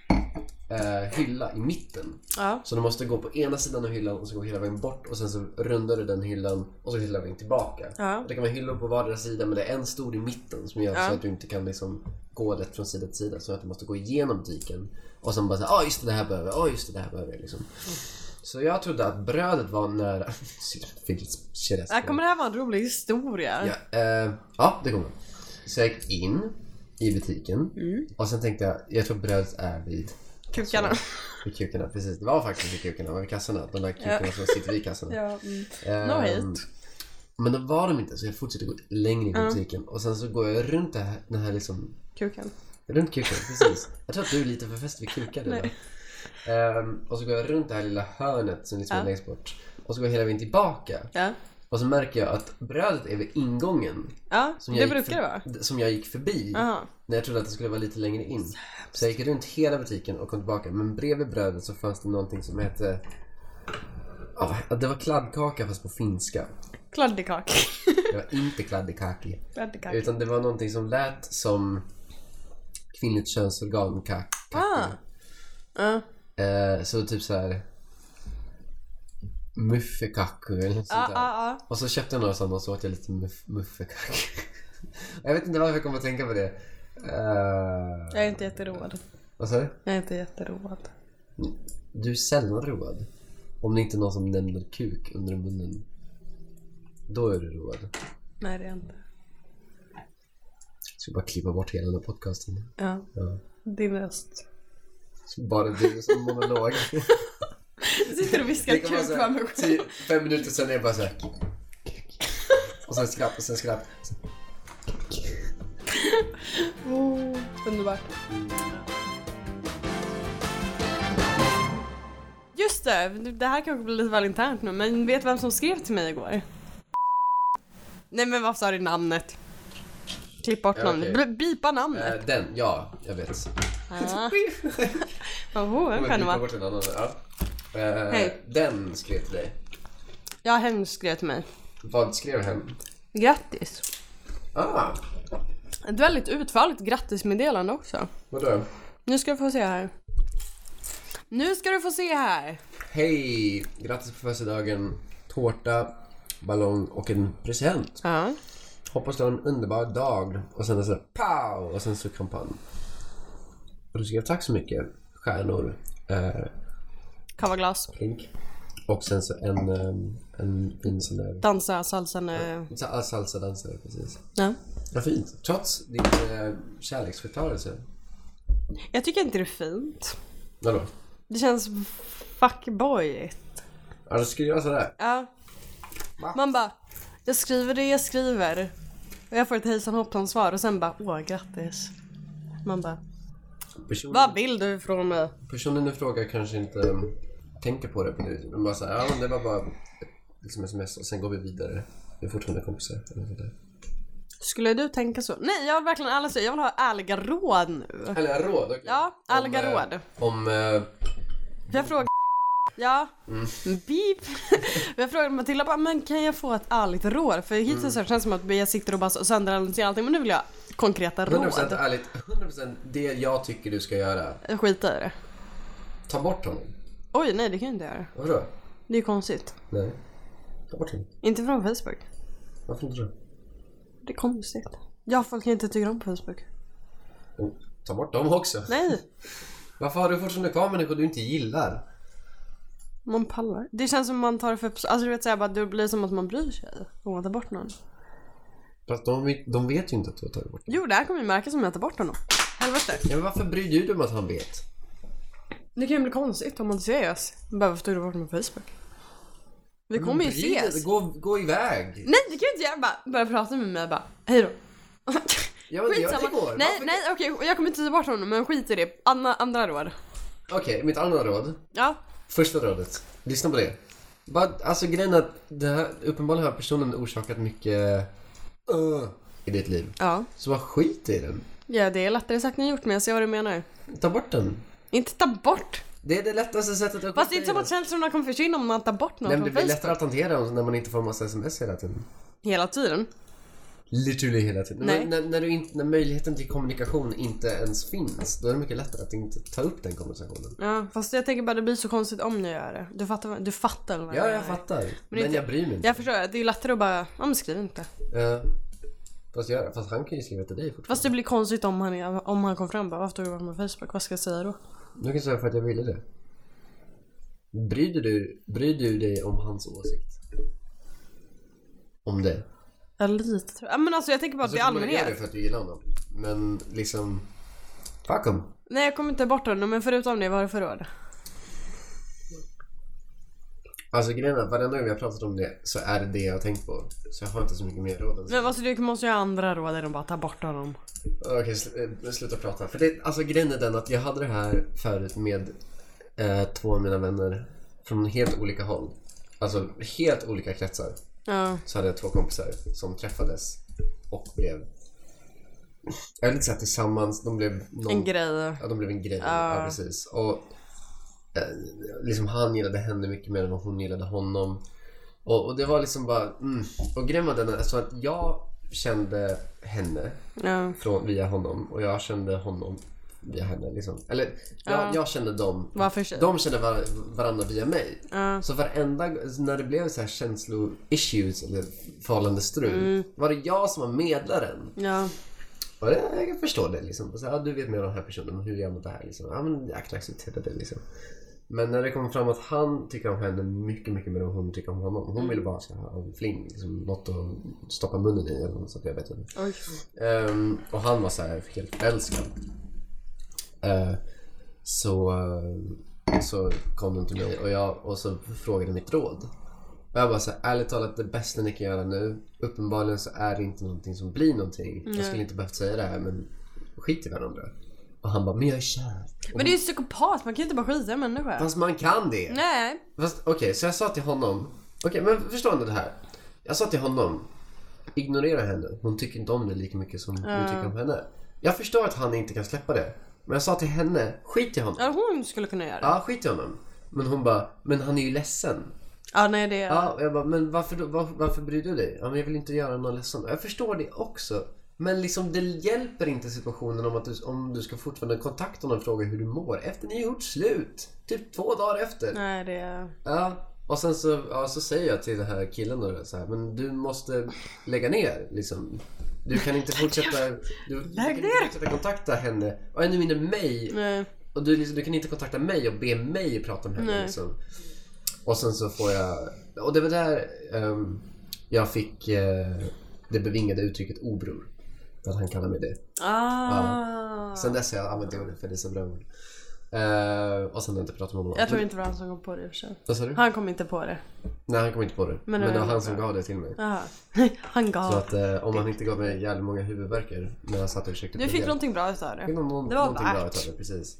eh, hylla i mitten. Ja. Så du måste gå på ena sidan av hyllan och så går hela vägen bort och sen så rundar du den hyllan och så hela vägen tillbaka. Ja. Det kan vara hyllor på vardera sida men det är en stor i mitten som gör Ja. så att du inte kan liksom gå lätt från sida till sida. Så att du måste gå igenom butiken och sen bara säga ah just det, det här behöver jag, ah just det, det här behöver jag liksom. Så jag trodde att brödet var nära... Äh, kommer det här vara en rolig historia? Ja, eh, ja, det kommer. Så jag gick in i butiken Mm. och sen tänkte jag, jag tror brödet är vid, Kukarna. vid kukarna. Precis, det var faktiskt vid kukarna, vid kassorna. De där kukarna som sitter vid kassorna. Ja. Mm. Ehm, No. Men då var de inte så jag fortsatte gå längre in i butiken och sen så går jag runt det här, den här liksom, Kuken. runt kuken, precis. Jag tror att du är lite för fäst vid kukar Nej. Ehm, Och så går jag runt det här lilla hörnet som liksom är Ja. längst bort. Och så går jag hela vägen tillbaka. Ja. Och så märker jag att brödet är vid ingången. Ja, Som det jag gick brukar det vara. Som jag gick förbi. Jaha. När jag trodde att det skulle vara lite längre in. Så jag gick runt hela butiken och kom tillbaka. Men bredvid brödet så fanns det någonting som hette... Ja, det var kladdkaka fast på finska. Kladdikak. Det var inte kladdikaki. Kladdikak. Utan det var någonting som lät som kvinnligt könsorgan. Kak. Ah. Ja. Eh, så typ så här Muffekaku eller något sånt där. ja, ja. Och så köpte jag några sådana och så åt jag lite muff, muffekaku. jag vet inte varför jag kom att tänka på det. Eh, Jag är inte jätteroad. vad sa du? Jag är inte jätteroad. Du är sällan road. Om det inte är någon som nämner kuk under munnen. Då är du road. Nej, det är jag inte. Jag ska bara klippa bort hela den här podcasten. Ja. Ja. Din röst. Bara du som monolog. Du sitter och viskar kuk för mig själv. tio, fem minuter sen är det bara så här. Och sen skratt och sen skratt. Oh, underbart. Just det, det här kanske blir lite väl internt nu, men vet vem som skrev till mig igår? Nej men vad sa du namnet? Klipp bort Ja, namnet, okej. B- bipa namnet. Eh, den, ja, jag vet. Ja. Oh, vem Jag kan det klippa vara? bort en annan. Ja. Eh, Hej. Den skrev till dig. Ja, hen skrev till mig. Vad skrev hen? Grattis! Ah, Ett väldigt utförligt grattismeddelande också. vadå? Nu ska du få se här. Nu ska du få se här. Hej! Grattis på födelsedagen. Tårta, ballong och en present. Ja. Hoppas du har en underbar dag. Och sen så pow! Och sen så kampanj. Och du skrev tack så mycket. Stjärnor. Eh, Kavaglas. klink. Och sen så en, en fin sån där... Dansa salsan. eh, Sa- Salsa-dansare, precis. Ja. Vad fint. Trots din eh, kärleksförklarelse. Jag tycker inte det är fint. Vadå? Det känns fuckboyigt. Ja, skulle jag sådär. Ja. Va? Man bara, jag skriver det jag skriver. Och jag får ett hejsan hoppsan svar och sen bara, åh grattis. Man bara, Personen, vad vill du från mig? personen i fråga kanske inte tänker på det på det. Men bara såhär, ja men det var bara liksom sms och sen går vi vidare. Vi är fortfarande kompisar. Skulle du tänka så? Nej jag vill verkligen ärligt säga, jag vill ha ärliga råd nu. Eller råd, okej. Ja, ärliga Om, eh, råd. Om... eh, Jag frågar Ja, Mm. beep. Jag frågade Matilda bara, men kan jag få ett ärligt råd? För hittills Mm. har det känts som att jag sitter och bara sönderanalyserar allting men nu vill jag konkreta 100% råd. ärligt, 100% det jag tycker du ska göra. Skiter i det. Ta bort honom. Oj nej det kan jag inte göra. Vadå? Det är konstigt. Nej. Ta bort honom. Inte från Facebook. Varför inte det? Det är konstigt. Jag folk inte tycker om Facebook. Och Ta bort dem också. Nej, Varför har du fortfarande kvar människor du inte gillar? man pallar. Det känns som man tar det för... Alltså du vet såhär bara, det blir som att man bryr sig om man tar bort någon. Fast de, de vet ju inte att du har tagit bort dem. Jo det här kommer ju märkas om jag tar bort honom. Helvete. Ja, men varför bryr du dig om att han vet? Det kan ju bli konstigt om man ses. Bara varför tog du bort på Facebook? Vi kommer ju Bry dig, ses. Gå, gå iväg. Nej det kan jag inte göra. Bara börja prata med mig bara hej då. Ja, men Skitsamma. det går. Nej Varför- nej okej jag kommer inte ta bort honom men skit i det. Andra, andra råd. Okej, mitt andra råd. Ja. Första rådet. Lyssna på det. Bara, alltså grejen är att det här, uppenbarligen har personen orsakat mycket uh, i ditt liv. Ja. Så bara skit i den. Ja det är lättare sagt än gjort men jag ser vad du menar. Ta bort den. Inte ta bort. Det är det lättaste sättet att Fast det är inte som att känslorna kommer försvinna om man tar bort någon Nej, men det från blir Facebook. lättare att hantera dem när man inte får massa sms hela tiden. Hela tiden. Literally hela tiden. Nej. Men När, när, du inte, när möjligheten till kommunikation inte ens finns, då är det mycket lättare att inte ta upp den konversationen. Ja fast jag tänker bara det blir så konstigt om jag gör det. Du fattar, vad- du fattar vad Ja, menar. jag fattar. Men, inte- jag bryr mig inte. Jag förstår, det är ju lättare att bara, ja men skriv inte. Ja. Fast, jag, fast han kan ju skriva till dig fortfarande. Fast det blir konstigt om han, om han kom fram och bara varför tog du bort mig på Facebook? Vad ska jag säga då? Du kan säga för att jag ville det. Bryr du, bryr du dig om hans åsikt? Om det? Ja lite tror jag. Ja, men alltså jag tänker bara att Alltså, i du kommer göra det allmänhet. för att du gillar honom. Men liksom... Fuck him. Nej jag kommer inte bort honom men förutom det, vad är det för råd? Alltså grejen är, varenda gång vi har pratat om det så är det det jag har tänkt på. Så jag har inte så mycket mer råd än så. Men alltså du måste ju ha andra råd än att bara ta bort honom. Okej, sl- eh, sluta prata. För det, alltså grejen är den att jag hade det här förut med eh, två av mina vänner från helt olika håll. Alltså helt olika kretsar. Ja. Så hade jag två kompisar som träffades och blev... Jag vill inte säga tillsammans, de blev någon, En grej. Ja, de blev en grej. Ja. Ja, precis. Och liksom han gillade henne mycket mer än vad hon gillade honom. Och, och det var liksom bara, mm. Och grejen var den alltså att jag kände henne Ja. från, via honom och jag kände honom via henne liksom. Eller jag, Ja. jag kände dem. Var för sig. De kände var, varandra via mig. Ja. Så varenda när det blev så här känslo-issues eller förhållande strul Mm. var det jag som var medlaren. Ja. Och det, jag kan förstå det liksom. Och så, ja, du vet mer om den här personen hur gör man det här liksom. Ja men jag kan acceptera det liksom. Men när det kom fram att han tycker om henne mycket, mycket mer än hon tycker om honom. Hon ville bara ha en fling, liksom, något att stoppa munnen i eller något sånt, jag vet inte. Ehm, och han var så här helt förälskad. Eh, så, eh, så kom de till mig och, jag, och så frågade mitt råd. Och jag bara så här, ärligt talat det bästa ni kan göra nu. Uppenbarligen så är det inte någonting som blir någonting. Jag skulle inte behövt säga det här men skit i varandra. Och han bara, men jag är kär. Men det är ju psykopat, man kan ju inte bara skita i en människa. Fast man kan det. Nej. Fast okej, så jag sa till honom. Okej, men förstår ni det här? Jag sa till honom. Ignorera henne. Hon tycker inte om dig lika mycket som du tycker om henne. Jag förstår att han inte kan släppa det. Men jag sa till henne, skit i honom. Ja hon skulle kunna göra det. Ja, skit i honom. Men hon bara, men han är ju ledsen. Ja nej det är... Ja, och jag bara, men varför, då, var, varför bryr du dig? Ja, men jag vill inte göra någon ledsen. Jag förstår det också. Men liksom det hjälper inte situationen om att du, om du ska fortfarande kontakta honom och fråga hur du mår efter ni har gjort slut. Typ två dagar efter. Nej det är... Ja, och sen så, ja, så säger jag till den här killen då så här, men du måste lägga ner liksom. Du kan inte fortsätta, du, du kan inte fortsätta kontakta henne och ännu mindre mig. Nej. Och du, liksom, du kan inte kontakta mig och be mig prata med henne liksom. Och sen så får jag, och det var där ehm, jag fick eh, det bevingade uttrycket obror. För att han kallar mig det. Ah. Sen dess har jag använt det ordet för det är så bra ord. Eh, och sen har jag inte pratat med honom. Jag tror inte det var han som kom på det i och för sig. Vad sa du? Han kom inte på det. Nej, han kom inte på det. Men, det det var han som gav det till mig. Jaha. Han gav. Så att eh, om han inte gav mig jävligt många huvudvärkar när jag satt och försökte Du fick någonting bra utav det. någon, någon, Det var någonting bra värt. utav det, precis.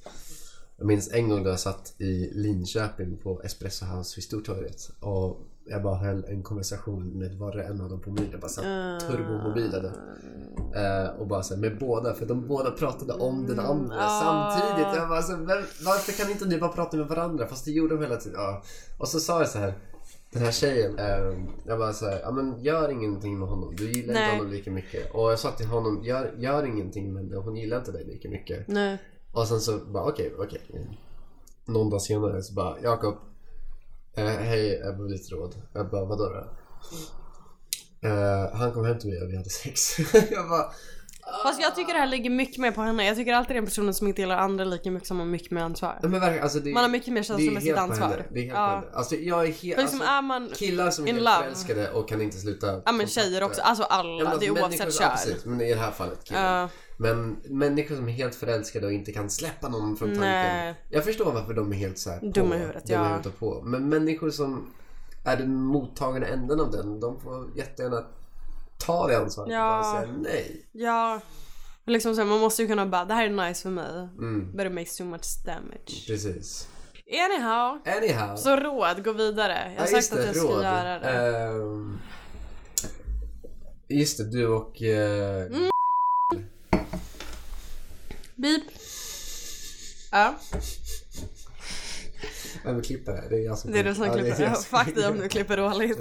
Jag minns en gång då jag satt i Linköping på Espresso House vid Stortorget och jag bara höll en konversation med var och en av dem på mobilen. Jag bara satt turbomobila uh, Och bara så här, med båda, för de båda pratade om den andra Ah. samtidigt. Jag bara så, här, "Men varför kan inte ni bara prata med varandra? Fast det gjorde de hela tiden. Ja. Och så sa jag så här. Den här tjejen, eh, jag bara såhär, ja men gör ingenting med honom. Du gillar Nej. inte honom lika mycket. Och jag sa till honom, gör, gör ingenting med henne. Hon gillar inte dig lika mycket. Nej. Och sen så bara okej, okej. Någon dag senare så bara Jakob. Eh, hej, jag behöver lite råd. Jag bara vadå då? Eh, han kom hem till mig och vi hade sex. jag bara Fast jag tycker det här ligger mycket mer på henne. Jag tycker alltid det är en person som inte gillar andra lika mycket som har mycket mer ansvar. Nej, men verkligen, alltså det, Man har mycket mer känslomässigt ansvar. henne. Det är helt Ja. henne. Alltså jag är helt... Liksom alltså, är man... killar som är helt love. förälskade och kan inte sluta Ja men tjejer också, alltså alla. Ja, men det är alltså, oavsett kön. ja, precis, men i det här fallet killar. Ja. Men människor som är helt förälskade och inte kan släppa någon från tanken. Nej. Jag förstår varför de är helt så här Dumma på, huvudet, dumma i ja. huvudet och på. Men människor som är den mottagande änden av den, de får jättegärna ta det ansvaret Ja. och bara säga nej. Ja. Liksom så här, man måste ju kunna bara, det här är nice för mig. Mm. But it makes too much damage. Precis. Anyhow. Anyhow. Så råd, gå vidare. Jag har Ja, sagt att jag ska råd. göra det. Ehm, just det, du och... eh, Mm. Beep. Ja, Vem klippa det? Det är jag som det är du som Ja, klipper. Ja, Fuck dig om du klipper dåligt.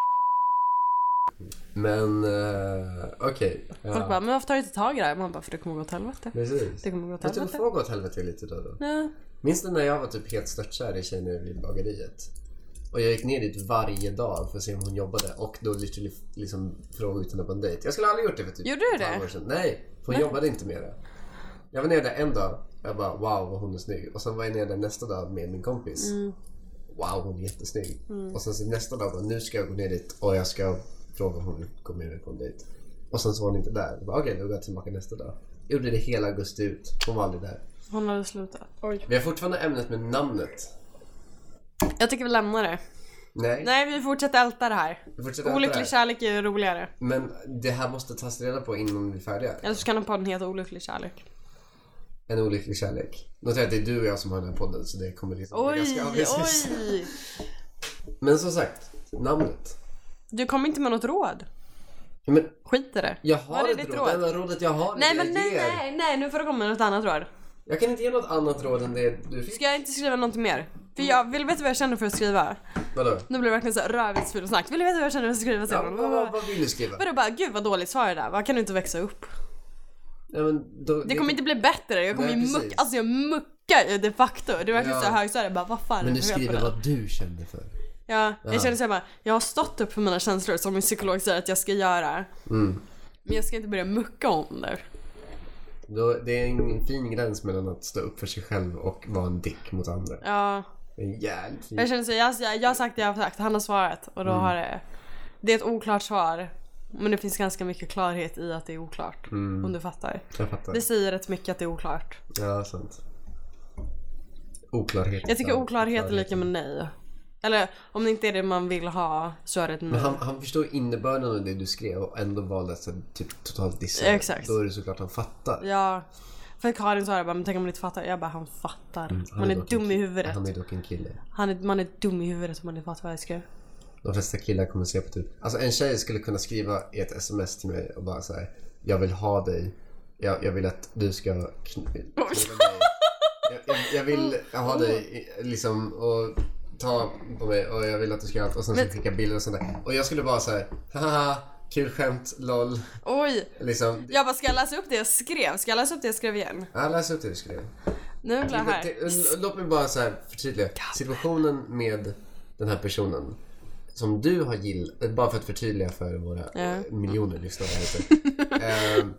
Men uh, okej. Ja, Folk bara, men varför tar du inte tag i det här? Man bara, för det kommer gå åt helvete. Precis. Det kommer gå åt tror det helvete. får gå åt helvete lite då då. Ja. Minns du när jag var typ helt störtkär i tjejen vid bageriet? Och jag gick ner dit varje dag för att se om hon jobbade och då literally liksom frågade ut henne på en dejt. Jag skulle aldrig gjort det för typ Gjorde du det? halvår sedan. Nej, för hon jobbade inte med det. Jag var nere där en dag. Jag bara wow vad hon är snygg. Och sen var jag nere där nästa dag med min kompis. Mm. Wow hon är jättesnygg. Och sen så nästa dag bara, nu ska jag gå ner dit och jag ska fråga om hon vill gå med mig på en dejt. Och sen så var hon inte där. Okej då går jag tillbaka nästa dag. Gjorde det hela augusti ut. Hon var aldrig där. Hon hade slutat. Oj. Vi har fortfarande ämnet med namnet. Jag tycker vi lämnar det. Nej. Nej, vi fortsätter älta det här. Fortsätter Olycklig det här. kärlek är ju roligare. Men det här måste tas reda på innan vi är färdiga. Eller så kan den podden heta Olycklig kärlek. En olycklig kärlek. Notera att det är du och jag som har den här podden så det kommer liksom Oj, ganska avvisvis. oj! Men som sagt, namnet. Du kom inte med något råd. Men Skit i det. jag har är ett råd. råd? Det enda rådet jag har Nej det men nej, ger. nej, nej, nu får du komma med något annat råd. Jag kan inte ge något annat råd än det du fick. Ska jag inte skriva något mer? För jag vill veta vad jag känner för att skriva. Vadå? Nu blir det verkligen så och snack. Vill du veta vad jag känner för att skriva Ja, vad, vad, vad vill du skriva? Vadå bara, gud vad dåligt svar det där. Vad kan du inte växa upp? Ja, men då, Det kommer inte bli bättre. Jag kommer Nej, ju precis. mucka, alltså jag muckar ju de facto. Det är verkligen Ja. så högstadiet, bara vad fan Men du skriver vad du kände för. Ja, Ja. jag känner såhär bara, jag har stått upp för mina känslor som min psykolog säger att jag ska göra. Mm. Men jag ska inte börja mucka om det. Då, det är en fin gräns mellan att stå upp för sig själv och vara en dick mot andra. Ja, en jävligt fin... jag känner så, jag, jag, jag har sagt det jag har sagt, han har svarat och Mm. då har det Det är ett oklart svar Men det finns ganska mycket klarhet i att det är oklart Mm. Om du fattar Jag fattar. Det säger rätt mycket att det är oklart Ja, sant. Oklarhet. Jag tycker Ja, oklarhet är lika med nej Eller om det inte är det man vill ha så är det ett nej Men han, han förstår innebörden av det du skrev och ändå valde att typ, totalt dissa det. Exakt. Då är det såklart han fattar. Ja För Karin sa det bara, men tänk om man inte fattar? Jag bara, han fattar Han Man är dock dum i huvudet Han är dock en kille. han är, Man är dum i huvudet om man inte fattar vad jag skrev De flesta killar kommer se på typ... Alltså en tjej skulle kunna skriva i ett sms till mig och bara säga Jag vill ha dig. Jag, jag vill att du ska kn- mig. Jag, jag, jag vill ha dig liksom och ta på mig och jag vill att du ska göra allt och sen så Men- skicka bilder och sånt där. Och jag skulle bara säga haha kul skämt, lol. Oj! Liksom. Jag bara, ska jag läsa upp det jag skrev? Ska jag läsa upp det jag skrev igen? Ja, läs upp det du skrev. Nu blir jag här Till- Låt mig bara så här förtydliga. Situationen med den här personen som du har gillat, bara för att förtydliga för våra Ja. eh, miljoner lyssnare här. Ehm,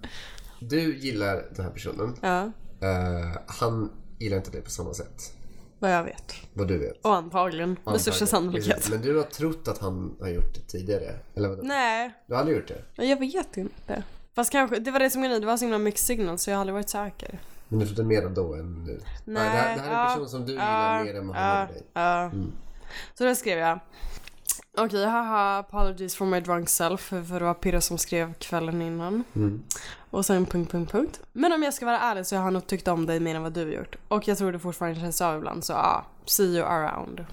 Du gillar den här personen. Ja, Eh, han gillar inte dig på samma sätt. vad jag vet Vad du vet. Och antagligen, med största sannolikhet. Men du har trott att han har gjort det tidigare? Eller vadå? Nej, Du har aldrig gjort det? jag vet inte Fast kanske, det var det som grejen, det var så himla mixed signals så jag har aldrig varit säker Men du trodde mer då än nu? Nej, det, här, det här är en person som du gillar mer än vad han gillar dig. ja. Så då skrev jag Okej, haha, apologies for my drunk self för det var Pirre som skrev kvällen innan. Mm. Och sen punkt, punkt, punkt. Men om jag ska vara ärlig så har han nog tyckt om dig mer än vad du gjort. Och jag tror det fortfarande känns av ibland så ja, see you around.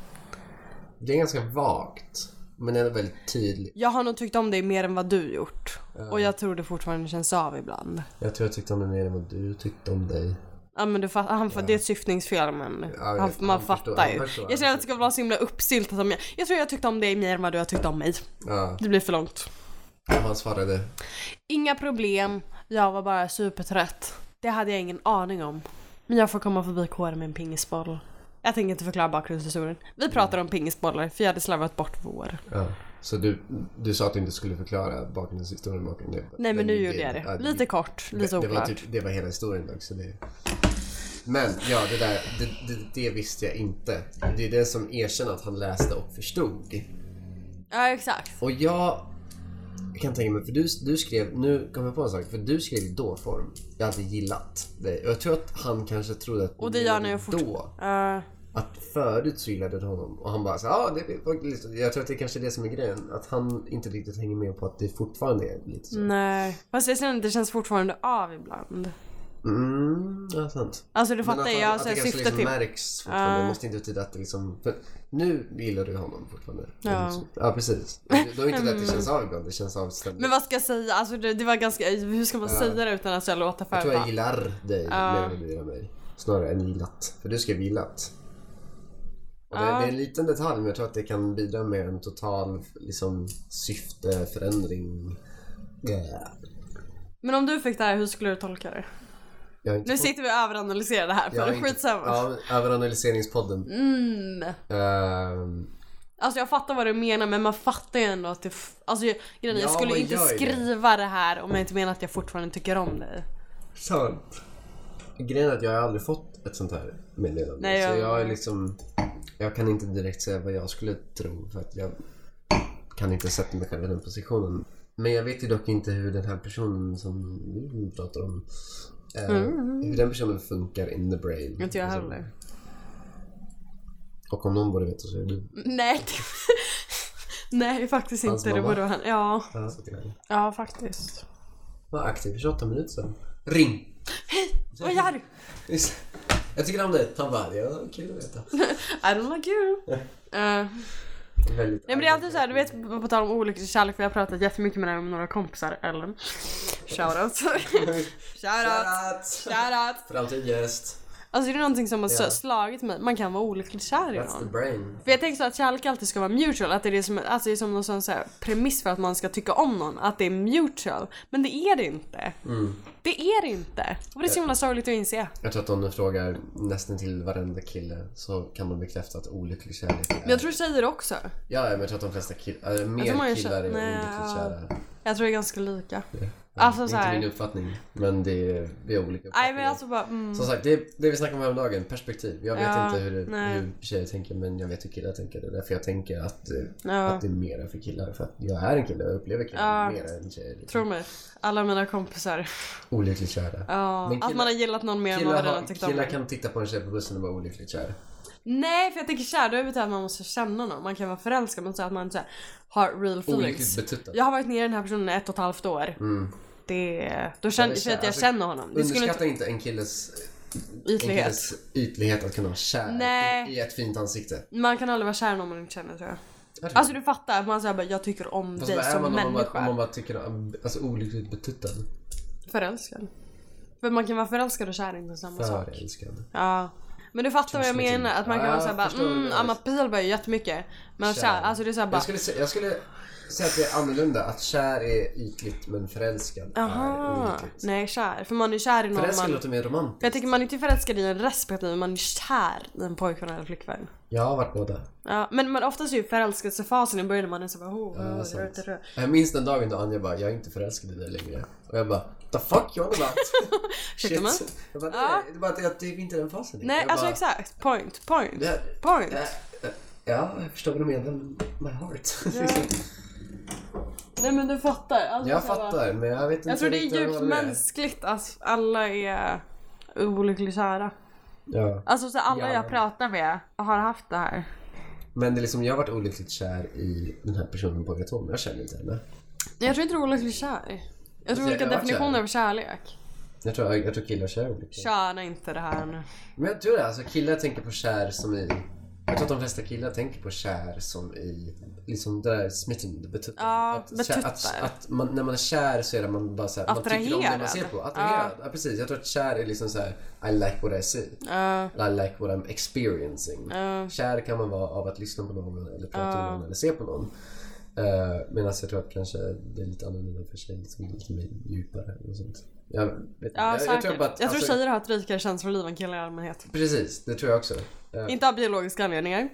Det är ganska vagt. Men den är väldigt tydlig. Jag har nog tyckt om dig mer än vad du gjort. Och jag tror det fortfarande känns av ibland. Jag tror jag tyckte om det mer än vad du tyckte om dig. Ja men du fatt, han, det är ett syftningsfel men Ja, han, man fattar ju. Jag känner att det ska vara så himla uppstyltat om jag... Jag tror jag tyckte om dig mer än vad du har tyckt om mig. Ja, Det blir för långt. han svarade. Inga problem, jag var bara supertrött. Det hade jag ingen aning om. Men jag får komma förbi kåren med en pingisboll. Jag tänker inte förklara bakgrundshistorien. Vi pratar om pingisbollar för jag hade slarvat bort vår. Ja. Så du, du sa att du inte skulle förklara bakgrundshistorien bakom det? Nej men nu gjorde jag ja, det. Lite kort, lite det, det, var oklart. typ, det var hela historien dock. Så det... Men ja, det där, det, det, det visste jag inte. Det är det som erkänner att han läste och förstod. Ja exakt. Och jag, jag kan tänka mig, för du, du skrev, nu kom jag på en sak, för du skrev i då-form. Jag hade gillat dig. Och jag tror att han kanske trodde att Och det gör ju fort- då. Uh, Att förut så gillade du honom och han bara så ja, det lite, jag tror att det är kanske det som är grejen. Att han inte riktigt hänger med på att det fortfarande är lite så. nej. Fast jag känner det känns fortfarande av ibland. Mm, ja sant. Alltså du fattar jag kanske syftar liksom till. märks fortfarande. Ja. Det måste inte betyda att det liksom, för nu gillar du honom fortfarande. Ja. Ja precis. Det var inte det att det känns av ibland, det känns av ständigt. Men vad ska jag säga? Alltså det, det var ganska, hur ska man säga det utan att jag låter för Jag tror jag gillar dig Ja. mer än du gillar mig. Snarare än gillat. För du skrev gillat. Och det, Ja. det är en liten detalj men jag tror att det kan bidra med en total liksom, syfteförändring. Yeah. Men om du fick det här, hur skulle du tolka det? Nu sitter vi och överanalyserar det här för inte- skitsamma. Ja, överanalyserinspodden. Mm. Ehm, Alltså jag fattar vad du menar men man fattar ju ändå att det... Alltså jag, grejen är, jag Ja, skulle inte ju det. skriva det. här om jag inte menar att jag fortfarande tycker om dig. Sant. Grejen är att jag har aldrig fått ett sånt här meddelande. Nej, Så jag- jag är liksom... Jag kan inte direkt säga vad jag skulle tro för att jag kan inte sätta mig själv i den positionen. Men jag vet ju dock inte hur den här personen som vi pratar om eh, hur den personen funkar in the brain. Mm. Inte jag heller. Och om någon borde veta så är det du. Nej. Nej faktiskt Hans inte. Det mamma? borde vara han. Ja. Ja. Ja faktiskt. Var aktiv för 28 minuter sedan. Ring! Vad gör du? Jag tycker om det. Han bara, ja kul att veta. I don't like you. Eh, Väldigt Nej men det är alltid såhär, du vet på tal om olycklig kärlek för jag har pratat jättemycket med här med några kompisar, Ellen. Shoutout. Shoutout. Shoutout! Shoutout. Framtid gäst. Alltså det är någonting som har Ja. slagit mig, man kan vara olyckligt kär i någon. För jag tänker så att kärlek alltid ska vara mutual, att det är, det som, alltså det är som någon sån så här premiss för att man ska tycka om någon, att det är mutual. Men det är det inte. Mm. Det är det inte. Och det är så himla sorgligt att inse. Jag tror att om du frågar nästan till varenda kille så kan de bekräfta att olycklig kärlek är... Men jag tror tjejer också. Ja, men jag tror att de flesta killar, äh, mer killar är olyckligt kära. Jag tror det är ganska lika. Ja. Alltså det är inte min uppfattning, men det är, vi har olika Nej uppfattningar. men alltså bara, mm. Som sagt, det, det vi snackade om häromdagen, perspektiv. Jag vet Ja, inte hur, det, nej. hur tjejer tänker men jag vet hur killar tänker. Det är därför jag tänker att, eh, Ja. att det är mera för killar. För att jag är en kille och upplever killar Ja. mer än tjejer. Liksom. Tro mig. Alla mina kompisar. Olyckligt kära. Ja, Men att man har gillat någon mer än Killar, man redan har, tyckt om. killar kan titta på en tjej på bussen och vara olyckligt kär. Nej för jag tänker kär, då betyder att man måste känna någon. Man kan vara förälskad men så att man så här, har real feelings. betuttad. Jag har varit nere i den här personen ett och ett halvt år. Mm. Det, då känner det jag att jag alltså, känner honom. Det Underskatta inte, inte en killes, en ytlighet. killes ytlighet att kunna vara kär Nej. i, ett fint ansikte. Man kan aldrig vara kär i någon man inte känner tror jag. Alltså du fattar, man säger bara jag tycker om Fast dig vad är som man om man, bara, människa. om man tycker alltså olyckligt betuttad? Förälskad. För man kan vara förälskad och kär är inte samma sak. Förälskad. Ja. Men du fattar vad jag menar, att man kan Ja, vara såhär bara mm, menar. I'm a pilböj jättemycket. Men kär, alltså det är såhär bara Jag skulle, sä- jag skulle säga att det är annorlunda. Att kär är ytligt men förälskad är Aha, olyckligt. nej kär. För man är kär i någon Förälskad man... låter mer romantiskt. Jag tycker man är inte förälskad i en respektive, man är kär i en pojkvän eller flickvän. Jag har varit båda. Ja, men, men oftast är ju förälskelsefasen i början när man är såhär oh, Ja, oh, Jag minns den dagen då Anja bara, jag är inte förälskad i dig längre. Och jag bara, the fuck you on about? Tyckte man? Jag bara, Ja. nej, det är bara att jag typ inte den fasen. Nej, jag alltså bara, exakt. Point, point, Det, point. det, ja, jag förstår vad du menar. men My heart. Nej men du fattar. Alltså, jag fattar, men jag vet inte Jag tror det är djupt mänskligt att alla är olyckligt kära. Ja. Alltså så alla Ja. jag pratar med har haft det här. Men det är liksom, jag har varit olyckligt kär i den här personen på vet om. Jag känner inte henne. Jag tror inte du är olyckligt kär. Jag tror jag olika definitioner av kärlek. Jag tror, jag tror killar kär olika. Köna inte det här nu. Men jag tror det, alltså killar tänker på kär som i... Jag tror att de flesta killar tänker på kär som i liksom det där smitten, betuttan. Ja, att, betuttar. att, att man, när man är kär så är det man bara såhär, man tycker om det man ser på. Attraherad. Ja. precis. Jag tror att kär är liksom såhär I like what I see. Ja. I like what I'm experiencing. Ja. Kär kan man vara av att lyssna på någon eller prata med någon eller se på någon. Uh, Medan jag tror att kanske det är lite annorlunda för tjejer, liksom lite mer djupare och sånt. Jag, vet. Ja, jag, jag tror bara att, jag tror alltså, tjejer har ett rikare känsloliv än killar i allmänhet. Precis, det tror jag också. Eh, Inte av biologiska anledningar.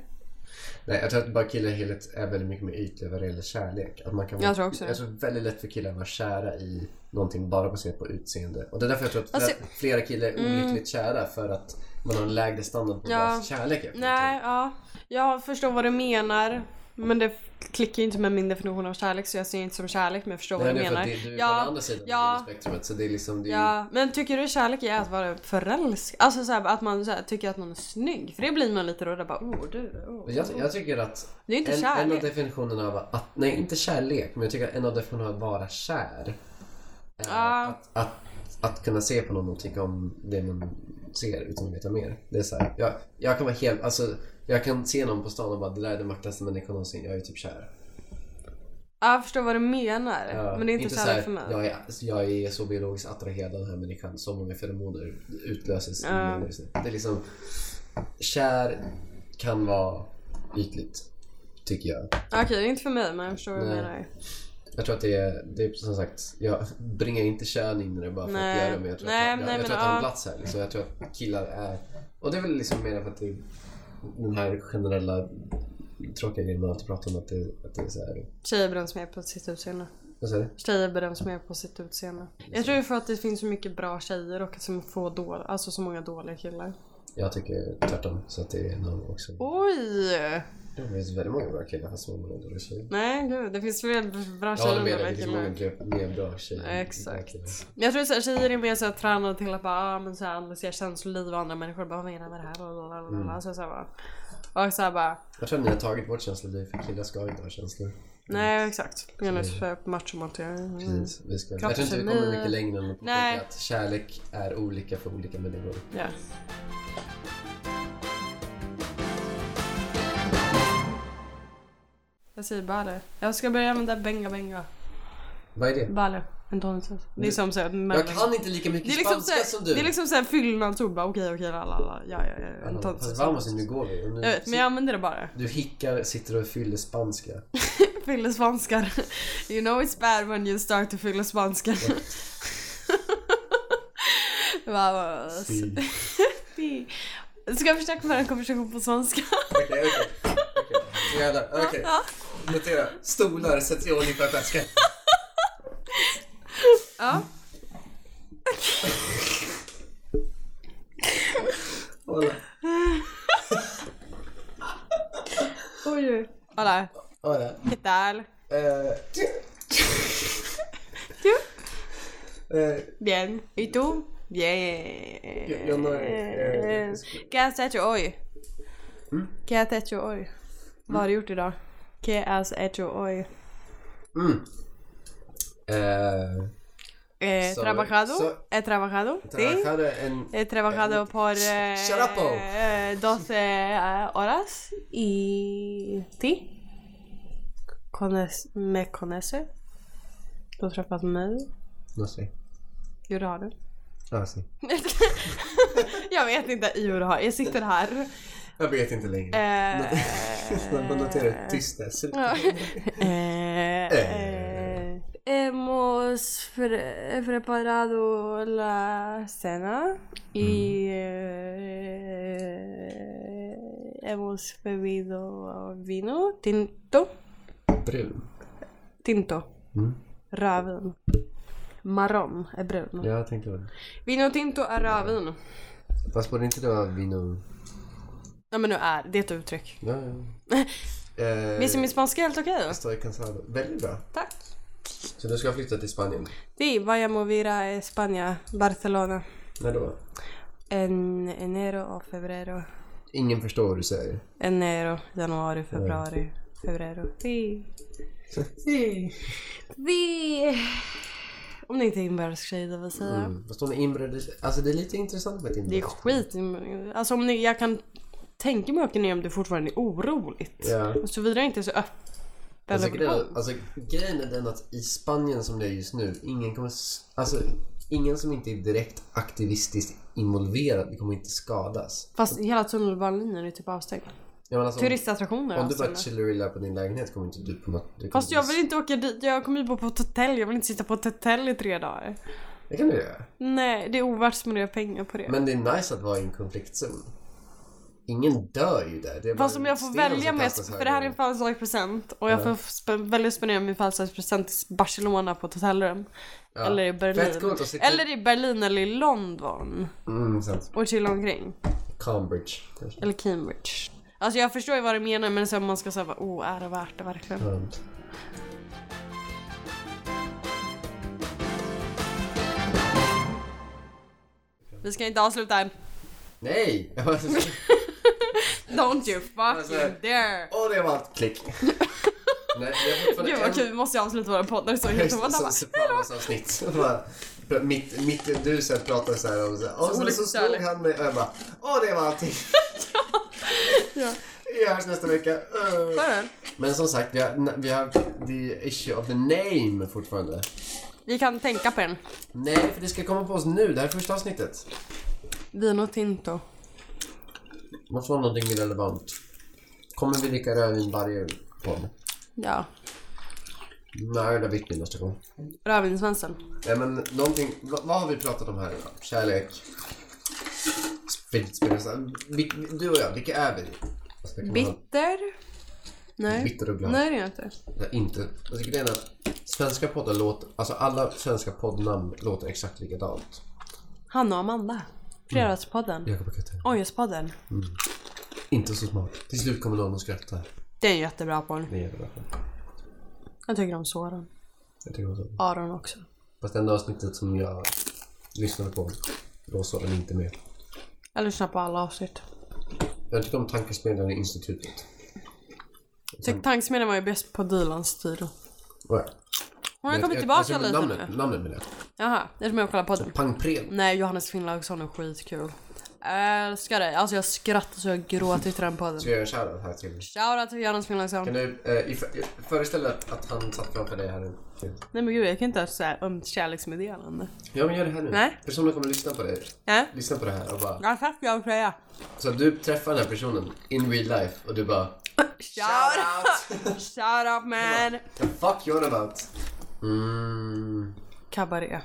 Nej, jag tror att bara killar helt är väldigt mycket mer ytliga vad det gäller kärlek. Att man kan vara, Jag tror också det. Jag tror väldigt lätt för killar att vara kära i någonting bara baserat på utseende. Och det är därför jag tror att Alltså- flera killar är olyckligt kära för att man har en lägre standard på Ja. vad kärlek är. Nej, ja. Jag förstår vad du menar. Men det klickar ju inte med min definition av kärlek så jag ser inte som kärlek men jag förstår någonting. vad Nej, du det är för menar. det, du är ja, på den andra sidan ja. spektrumet. Så det är liksom... Det är, Ja, men tycker du kärlek är att vara förälskad? Alltså så här, att man så här, tycker att någon är snygg? För det blir man lite då där bara oh du, oh. jag, jag tycker att Det är inte en, en av kärlek. definitionerna av att, nej inte kärlek, men jag tycker att en av definitionerna av att vara kär är Ja. att, att, att kunna se på någon och tycka om det man ser utan att veta mer. Det är så här, jag, jag kan vara helt, alltså jag kan se någon på stan och bara det där är den vackraste människan någonsin, jag är typ kär. Ja, jag förstår vad du menar. Ja, men det är inte, så kärlek här, för mig. Jag är, alltså, jag är så biologiskt attraherad av den här människan, så många feromoner utlöses. i Ja. mig. Det är liksom, kär kan vara ytligt, tycker jag. Okej, det är inte för mig men jag förstår vad du menar. Jag tror att det är, det är som sagt, jag bringar inte kön in i det bara för Nej. att göra det men jag tror Nej, att jag, nej, jag, men tror att jag har en plats här. Liksom. Jag tror att killar är, och det är väl liksom mer för att det är den här generella tråkiga grejen man alltid pratar om att det, att det är så här. Tjejer bedöms mer på sitt utseende. Vad säger du? Tjejer bedöms mer på sitt utseende. Jag tror för att det finns så mycket bra tjejer och så få då, alltså så många dåliga killar. Jag tycker tvärtom, så att det är någon också. Oj! Det finns väldigt många bra killar fast många dåliga tjejer. Nej gud, det finns fler bra tjejer än med dig, dåliga det finns killar. många mer bra tjejer. Exakt. killar. Jag tror att tjejer är mer så här tränade till att bara, ah, men så här, analysera känsloliv och andra människor bara vad menar med det här? Blablabla. Mm. Så, så här, bara. Och så här bara, Jag tror att ni har tagit vårt känsloliv för killar ska inte ha känslor. nej exakt. Enligt. Mm. Precis, vi ska. Kropp Jag tror inte vi kommer mycket längre än att påpeka att kärlek är olika för olika människor. Ja. Jag säger balle. Jag ska börja använda benga benga. Vad är det? Balle. Entonces. Det är som såhär Jag kan inte lika mycket det är liksom spanska såhär, som du. det är liksom såhär fyllnadsord bara okej okej la la la. Ja ja ja. Fast Entonces. vamos nu går vi. Nu Jag vet men jag använder det bara. Du hickar, sitter och fyller spanska. Fyller spanskar. You know it's bad when you start to fylla spanskar. Wow. Si. Ska jag försöka föra en konversation på svenska? Okej, okej. Jävlar, okej. Ja. Notera. Stolar sätts i ordning för att jag ska... Ja. Hålla. Oj. Hola. Hålla. ¿Qué tal? Eh, ¿Tú? eh, Bien. ¿Y tú? Bien. Yo- yo no, eh, ¿Qué has hecho hoy? Mm? ¿Qué has hecho hoy? Vad har du gjort idag? ¿Qué has hecho hoy? mm. Eh, Eh, So- trabajado? so- He trabajado? Sí. trabajade en... He trabajado por eh, Shut up, Bo. eh, 12 eh, horas y ti Cones- me conoce. Du har träffat mig. No sé. Jo det har du. Ah, sí. jag vet inte. Jo det har jag. sitter här. Jag vet inte längre. Eh, Man noterar tystnad. Ja. Eh, eh, hemos pre- preparado la cena y eh, hemos bebido vino tinto. Brun. Tinto. Mm. Rödvin. Marron är brun. Ja, jag tänkte det. Vino tinto är rödvin. Fast borde inte det vara vino... Ja men nu är det är ett uttryck. Ja. Eh, Visst är min spanska helt okej? Estoy cansado. Väldigt bra. Tack. Så du ska flytta till Spanien? Sí, vayamos a ir a España, Barcelona. När då? En enero och febrero. Ingen förstår vad du säger. Enero, januari, februari, febrero. Sí. Sí. Sí. Om det inte är inbördeskrig det vill säga. Mm. Fast hon är inbördes... Alltså det är lite intressant med ett Det är skit. Alltså om ni, jag kan att åka ner om det fortfarande är oroligt. Ja. Och såvida inte är så öppen Alltså, och grejen, alltså grejen är den att i Spanien som det är just nu, ingen kommer... Alltså, ingen som inte är direkt aktivistiskt involverad kommer inte skadas. Fast hela tunnelbanelinjen är typ avstängd. Menar, alltså, om, Turistattraktioner är om du bara chillar på din lägenhet kommer inte du på något... Du Fast jag vill inte åka dit, jag kommer ju bo på ett hotell, jag vill inte sitta på ett hotell i tre dagar. Det kan du göra. Nej, det är ovärt att spendera pengar på det. Men det är nice att vara i en konfliktzon. Ingen dör ju där. Det är Fast om jag får välja med, för det här är en födelsedagspresent och jag får sp- välja att spendera min födelsedagspresent i Barcelona på ett hotellrum. Ja. Eller i Berlin. coolt Eller i Berlin eller i London. Mm. Och chilla omkring. Cambridge kanske. Eller Cambridge. Alltså jag förstår ju vad du menar men så man ska säga åh är det värt det verkligen? Mm. Vi ska inte avsluta än. Nej! Don't you fuck Alltså- you dare! Åh, det var ett klick. Nej, jag Gud vad kul, vi måste ju avsluta våra poddar så helt som Sopranos-avsnitt. Mitt, mitt, du här pratar så här om så här, och så, så kärlek. han mig och jag bara Åh det var allting. Ja. Vi hörs nästa vecka. Uh. Men som sagt, vi har, vi har the issue of the name fortfarande. Vi kan tänka på den. Nej, för det ska komma på oss nu. Det här är första avsnittet. Vino Tinto. Måste vara någonting relevant. Kommer vi dricka rödvin varje podd? Ja. Nej, det vet vi nästa gång. Rödvinssvensson. Nej men någonting, vad, vad har vi pratat om här idag? Kärlek. Sprit, Du och jag, vilka är vi? Alltså, det kan man ha- Bitter? Nej. Bitter och glad. Nej det är jag inte. Nej, inte. Jag tycker grejen är att svenska poddar låter, alltså alla svenska poddnamn låter exakt likadant. Hanna och Amanda. Fredagspodden. Jakob och Katrin. Ojespodden. Inte så smart. Till slut kommer någon att skratta. Det är en jättebra podd. Det är jättebra. Jag tycker om Soran. Jag tycker också. Aron också. Fast det enda avsnittet som jag lyssnade på, då så den inte med. Jag lyssnar på alla avsnitt. Jag tycker om Tankesmedjan i institutet. Tyck Tanksmedjan var ju bäst på Dylans tid. Ja. Hon har Jag- kommit jag- tillbaka jag- lite namnet, nu. Namnet menar jag. Jaha, det är som jag kollar på den. Pangprel. Nej, Johannes Finnlaugsson är skitkul. Älskar det. Alltså jag skrattar så jag gråter till den podden. Ska jag göra en shoutout här till? Shoutout till Johannes Kan Finnlaugsson. du eh, if- föreställa att, att han satt framför dig här nu? Nej men gud jag kan inte ha såhär ömt kärleksmeddelande. Ja men gör det här nu. Nej. Personen kommer lyssna på dig. Nej? Lyssna på det här och bara... Ja tack jag vill säga. Så du träffar den här personen in real life och du bara... Shoutout! Shoutout man! The fuck you on about? Mm. Cabaret.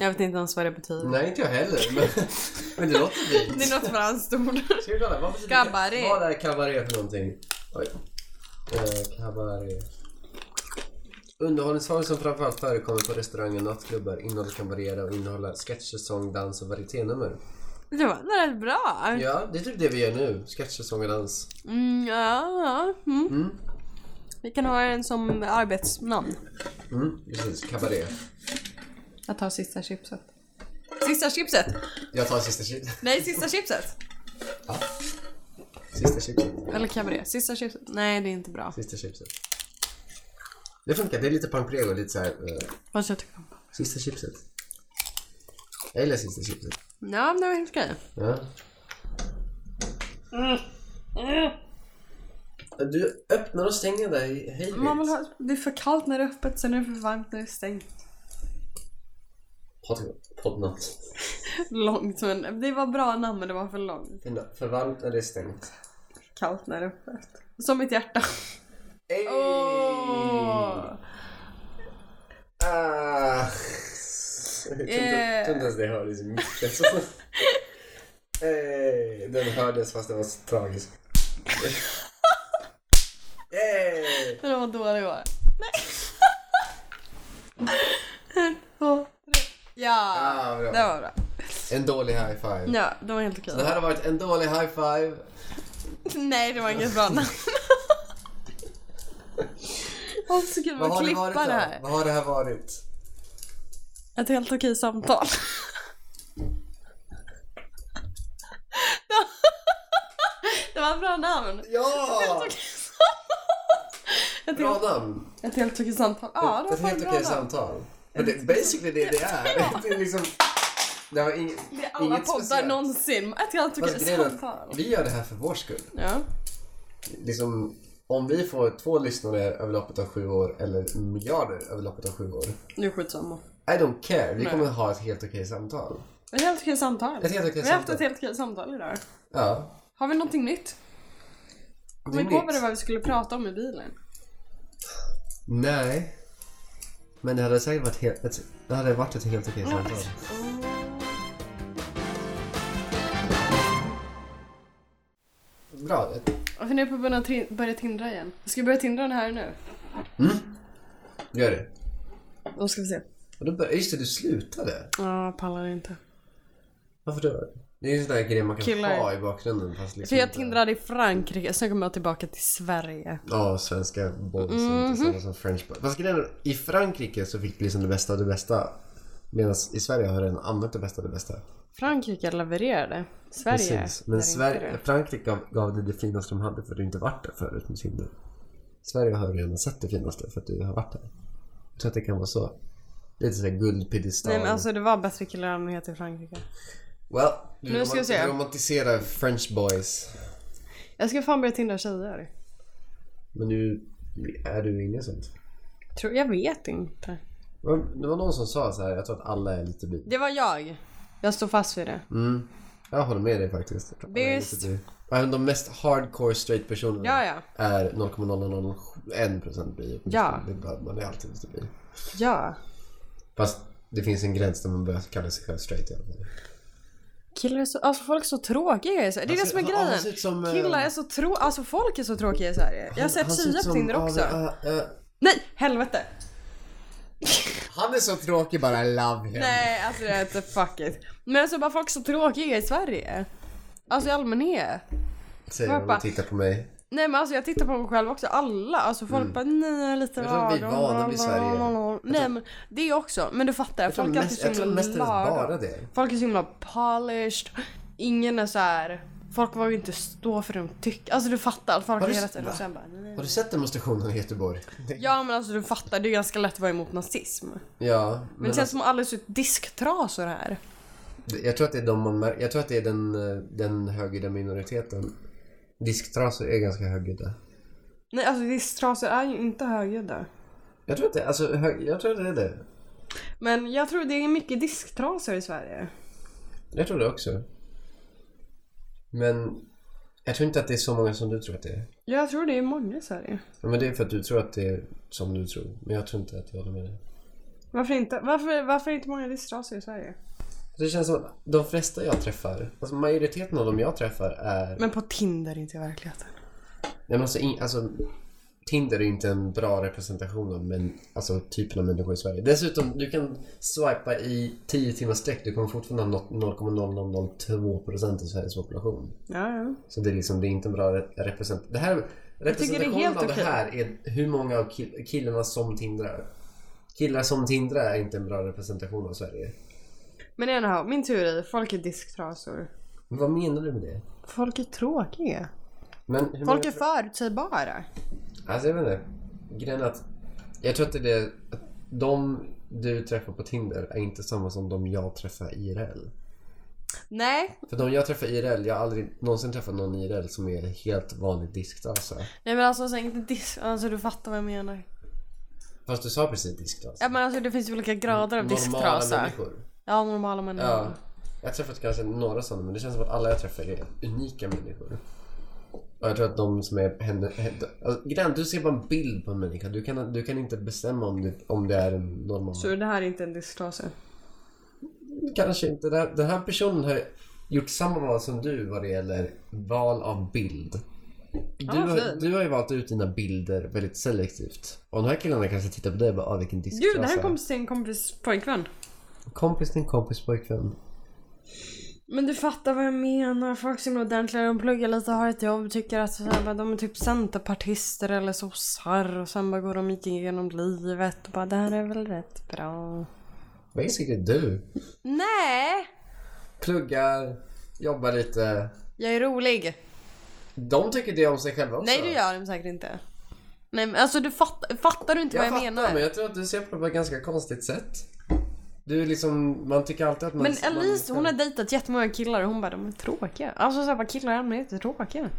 Jag vet inte ens vad det betyder. Nej inte jag heller men, men det låter fint. Det är något franskt ord. Ska vi kolla? Vad betyder Cabaret. Vad är cabaret för någonting? Oj. Eh, cabaret. Underhållningsform som framförallt förekommer på restauranger och nattklubbar. Innehållet kan variera och innehålla sketcher, sång, dans och varieténummer. Det var rätt bra. Ja, det är typ det vi gör nu. Sketcher, sång och dans. Mm, ja, ja. Mm. Mm. Vi kan ha en som arbetsnamn. Mm, precis. Cabaret. Jag tar sista chipset. Sista chipset? Jag tar sista chipset. Nej, sista chipset. Ja. Sista chipset. Eller cabaret. Sista chipset. Nej, det är inte bra. Sista chipset. Det funkar. Det är lite pangprego. Lite såhär... Uh, Vad ska jag tycka om? sista chipset. Jag gillar sista chipset. Ja, det var helt okej. Ja. Du öppnar och stänger i hej Man vill ha, det är för kallt när det är öppet, sen är det för varmt när det är stängt. Podd- Poddnatt. Långt, men det var bra namn men det var för långt. För- varmt när det är stängt. Kallt när det är öppet. Som mitt hjärta. Ey! Åh! Ah. Jag tror inte- ens det hördes i micken. så. Ey, Den hördes fast det var så Ey! Det var dålig var. Nej. En, två, tre. Ja, Ah, bra. det var bra. En dålig high five. Ja, det var helt okej. Det här har varit en dålig high five. Nej, det var inget bra namn. Åh, så kul Vad att det klippa det då? här. Vad har det här varit? Ett helt okej samtal. Det var ett bra namn. Ja! Ett Bra helt, namn. ett helt okej samtal. Ja, det var Ett helt okej samtal. Men det basically det det är. Det är liksom... Det var inget, Det är alla inget poddar speciellt. någonsin. Ett grejen är att samtal. vi gör det här för vår skull. Ja. Liksom, om vi får två lyssnare över loppet av sju år eller miljarder över loppet av sju år. Det är skitsamma. I don't care. Vi Nej. kommer ha ett helt okej samtal. Ett helt okej samtal. Ett helt okej Vi har haft ett helt okej samtal idag. Ja. Har vi någonting nytt? Kommer vi på vad det var vi skulle prata om i bilen? Nej. Men det hade säkert varit helt, ett, det hade varit ett helt okej samtal. Bra. Jag funderar på att börja, börja tindra igen. Ska vi börja tindra den här nu? Gör det. Då ska vi se. Och då bör, just det, du slutade. Ja, jag pallar inte. Varför då? Det är ju en sån där grej man kan Killar. ha i bakgrunden fast liksom För jag inte- tindrade i Frankrike, sen kom jag tillbaka till Sverige. Ja, svenska boys är Mhm. inte samma som french boys. Fast grejen i Frankrike så fick du liksom det bästa av det bästa. Medan i Sverige har den använt det bästa av det bästa. Frankrike levererade. Sverige Precis. Men Sverige. Frankrike gav, gav det det finaste de hade för att du inte varit där förut med Tinder. Sverige har redan sett det finaste för att du har varit där. Jag tror att det kan vara så. Lite såhär guldpiedestal. Nej men alltså det var bättre killar allmänhet i Frankrike. Well, du Nu ska vi se. romantiserar french boys. Jag ska fan börja tindra tjejer. Men nu är du inne i sånt. Tror, jag vet inte. Det var- någon som sa så här, jag tror att alla är lite bi. Det var jag. Jag står fast vid det. Mm. Jag håller med dig faktiskt. Visst. Även de mest hardcore straight personerna Ja, ja. är 0,001% bi. Ja. Man är alltid lite bi. Ja. Fast det finns en gräns där man börjar kalla sig själv straight i alla fall. Killar är så, alltså folk är så tråkiga i Sverige. Det är det Han som är han grejen. som, eh, Killar är så trå... Alltså folk är så tråkiga i Sverige. Jag har sett tjejer på Tinder också. äh, äh, Nej, helvete! han är så tråkig bara, love him. Nej, alltså det är inte fuck it. Men alltså bara folk är så tråkiga i Sverige. Alltså i allmänhet. Säger Pappa. och tittar på mig. Nej men alltså jag tittar på mig själv också, alla. Alltså folk bara nej lite Mm. Jag tror vi är vana vid Sverige. Nej men det också, men du fattar. Jag tror Folk är mest, så jag tror himla mestadels bara det. Folk är så himla polished. Ingen är så här. Folk vågar inte stå för det de tycker. Alltså du fattar. Folk Har är du hela tiden sen bara nej. Har du sett demonstrationen i Göteborg? Ja men alltså du fattar, det är ganska lätt att vara emot nazism. Men, Ja, men det känns alltså, som alldeles disktrasor här. jag tror att det är de man mär- Jag tror att det är den, eh, den högljudda minoriteten. Disktrasor är ganska högljudda. Nej alltså disktrasor är ju inte högljudda. Jag tror att det, alltså, hög, jag tror att det är det. Men jag tror det är mycket disktrasor i Sverige. Jag tror det också. Men jag tror inte att det är så många som du tror att det är. Jag tror det är många i Sverige. Ja, men det är för att du tror att det är som du tror. Men jag tror inte att jag håller med dig. Varför inte? Varför, varför är inte många disktrasor i Sverige? Det känns som att de flesta jag träffar, alltså majoriteten av dem jag träffar är... Men på Tinder, inte i verkligheten. Nej, men alltså, in, alltså, Tinder är inte en bra representation av men, alltså, typen av människor i Sverige. Dessutom, du kan swipa i 10 timmar sträck. Du kommer fortfarande ha 0,0002% av Sveriges population. Ja, ja. Så det är liksom, det är inte en bra re- representation. Det här, tycker det är representationen av det okej. här är hur många av kill- killarna som tindrar. Killar som tindrar är inte en bra representation av Sverige. Men anyhow, min teori. Folk är disktrasor. Men vad menar du med det? Folk är tråkiga. Men hur Folk är förutsägbara. Alltså jag vet inte. Grejen är att jag tror att det är det att de du träffar på Tinder är inte samma som de jag träffar IRL. Nej, För de jag träffar IRL, jag har aldrig någonsin träffat någon IRL som är helt vanlig disktrasa. nej men alltså, alltså inte disk... Alltså du fattar vad jag menar. Fast du sa precis disktrasa. Ja men alltså det finns ju olika grader av Normala disktrasa. människor. Ja, normala människor. Ja. Jag har träffat kanske några sådana men det känns som att alla jag träffar är unika människor. Och jag tror att de som är henne... alltså, grejen, du ser bara en bild på en människa. Du kan, du kan inte bestämma om det, om det är en normal... Så det här är inte en disktrasa? Kanske inte. Den här, den här personen har gjort samma val som du vad det gäller val av bild. Du, Ah, har, du har ju valt ut dina bilder väldigt selektivt. Och de här killarna kanske tittar på dig och bara ah, vilken disktrasa. Gud, det här är en kompis till en kompis pojkvän. Kompis din kompis pojkvän. Men du fattar vad jag menar. Folk som är ordentliga, de pluggar lite, har ett jobb, tycker att här, de är typ centerpartister eller sossar och sen bara går de igenom livet och bara det här är väl rätt bra. Basically du. Nej! Pluggar, jobbar lite. Jag är rolig. De tycker det om sig själva också. Nej det gör de säkert inte. Nej men alltså du fattar, fattar du inte Jag vad jag fattar menar? men jag tror att du ser på det på ett ganska konstigt sätt. Du är liksom, man tycker alltid att man... Men man- Elise hon har dejtat jättemånga killar och hon bara de är tråkiga. Alltså såhär bara killar i allmänhet är tråkiga.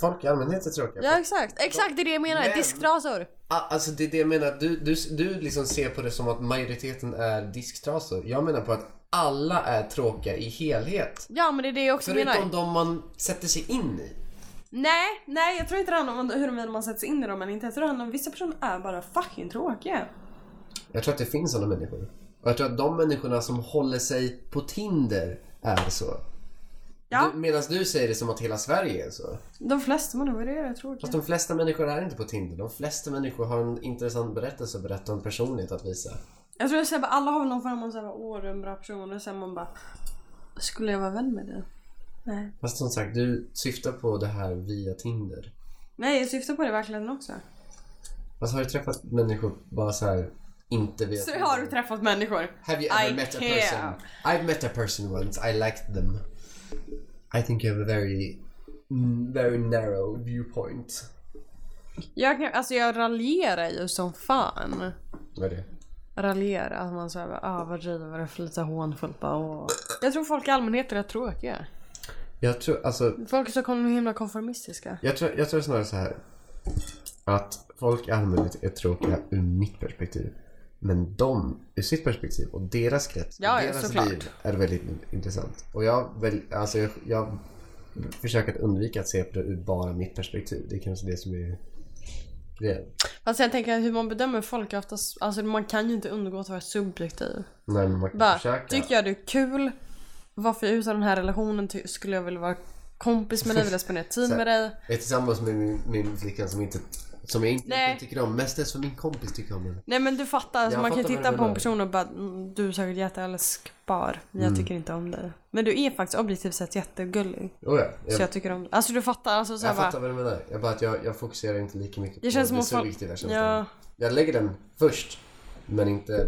Folk i allmänhet är tråkiga. Ja exakt, exakt det är det jag menar. Men- Disktrasor. Ah, Alltså det är det jag menar, du, du, du liksom ser på det som att majoriteten är disktrasor. Jag menar på att alla är tråkiga i helhet. Ja men det är det jag också Förutom menar. de man sätter sig in i. Nej, nej jag tror inte det handlar om huruvida man sätter sig in i dem men inte. Jag tror det handlar om vissa personer är bara fucking tråkiga. Jag tror att det finns sådana människor. Och jag tror att de människorna som håller sig på Tinder är så. Ja. Medan du säger det som att hela Sverige är så. De flesta människor är tråkiga. Fast de flesta människor är inte på Tinder. De flesta människor har en intressant berättelse att berätta en personlighet att visa. Jag tror att alla har någon form av såhär, åh du är en bra person och sen man bara Skulle jag vara vän med dig? Nej. Fast som sagt, du syftar på det här via Tinder. Nej jag syftar på det i verkligheten också. Alltså har du träffat människor bara så här inte via Så har du träffat människor? Have you ever I met a care. person? I've met a person once. I liked them. I think you have a very, mm, very narrow viewpoint. Jag, kan, alltså jag raljerar ju som fan. Vad är det? Raljera, att man säger ah vad driver det för lite hånfullt bara åh. Jag tror folk i allmänhet är rätt tråkiga. Jag tror, alltså, Folk är så himla konformistiska. jag tror, jag tror snarare så här. Att folk i allmänhet är tråkiga ur mitt perspektiv. Men de, ur sitt perspektiv och deras krets, Ja, deras såklart. liv är väldigt intressant. Och jag, väl, alltså jag, jag försöker att undvika att se på det ur bara mitt perspektiv. Det är kanske det som är grejen. Fast jag tänker hur man bedömer folk är oftast, alltså man kan ju inte undgå att vara subjektiv. Nej, men man kan Bara, försöka. tycker jag du är kul? Varför är jag ute i den här relationen? Skulle jag vilja vara kompis med dig? Vill jag spendera tid med dig? Jag är tillsammans med min, min flicka som inte som jag inte Nej. tycker om. Mestadels för min kompis tycker om henne. Nej men du fattar, alltså, Jag man kan ju fattar vad titta du på en menar. person och bara "Mm, du är säkert jätteälskbar. Jag Mm. tycker inte om dig. Men du är faktiskt objektivt sett jättegullig. Oh ja, jag, Så jag tycker om dig. Alltså du fattar, alltså så jag här bara, fattar vad du menar. Jag bara att jag, jag fokuserar inte lika mycket Det på känns som det att folk- subjektiva känslan. ja. Jag lägger den först. Men inte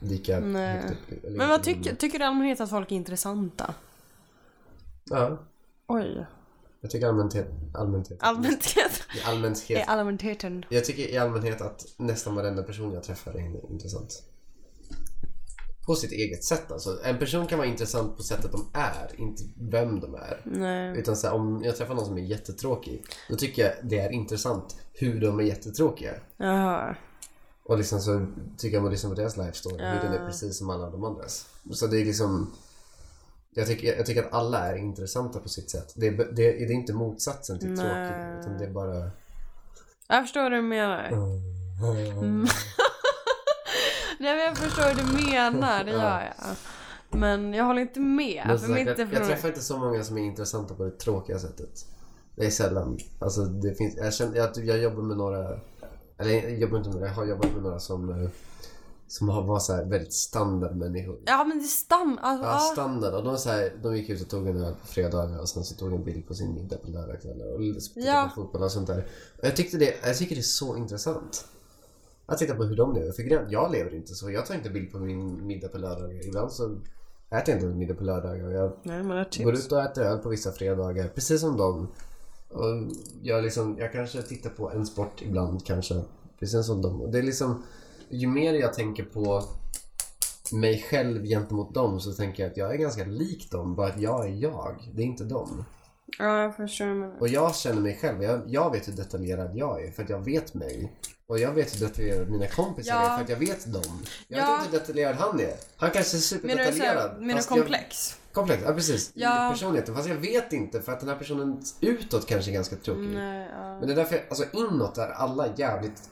lika Nej. högt upp. Jag Men vad inte den- tycker, tycker du i allmänhet att folk är intressanta? Ja. Oj. Jag tycker allmänhet, allmänhet, Allmänhet. i allmänhet. I allmänheten. Jag tycker i allmänhet att nästan varenda person jag träffar är intressant. På sitt eget sätt alltså. En person kan vara intressant på sättet de är, inte vem de är. Nej. Utan så här, om jag träffar någon som är jättetråkig, då tycker jag det är intressant hur de är jättetråkiga. Jaha. Och liksom så tycker jag man lyssnar på deras life story, hur den är precis som alla de andras. Så det är liksom... Jag tycker, jag tycker att alla är intressanta på sitt sätt. Det är, det det är inte motsatsen till tråkig, utan det är bara... Jag förstår vad du menar. Mm. Nej men jag förstår vad du menar, det gör jag. Men jag håller inte med. Men för sagt, jag, jag träffar inte så många som är intressanta på det tråkiga sättet. Det är sällan. Alltså det finns, jag, känner, jag, jag jobbar med några, eller jag jobbar inte med några, jag har jobbat med några som, eh, som har varit så här väldigt standard människor. Ja men det är stam... Alltså, Ja, standard. Och de, så här, de gick ut och tog en öl på fredagar och sen så tog en bild på sin middag på lördagskvällar och tittade Ja. på fotboll och sånt där. Och jag, tyckte det, jag tycker det är så intressant. Att titta på hur de lever. För jag lever inte så. Jag tar inte bild på min middag på lördagar. Ibland så äter jag inte middag på lördagar. Jag Nej går ut och äter öl på vissa fredagar. Precis som dem. Och jag, liksom, jag kanske tittar på en sport ibland kanske. Precis som dem. Och det är liksom, ju mer jag tänker på mig själv gentemot dem så tänker jag att jag är ganska lik dem. Bara att jag är jag. Det är inte dem. Ja jag förstår. Och jag känner mig själv. Jag, jag vet hur detaljerad jag är för att jag vet mig. Och jag vet hur detaljerad mina kompisar Ja. är för att jag vet dem. Jag Ja. vet inte hur detaljerad han är. Han kanske är Menar du superdetaljerad. menar du fast jag- komplex? Komplex, ja precis. Ja. I personligheten. Fast jag vet inte för att den här personen utåt kanske är ganska tråkig. Nej, ja. Men det är därför, alltså inåt är alla jävligt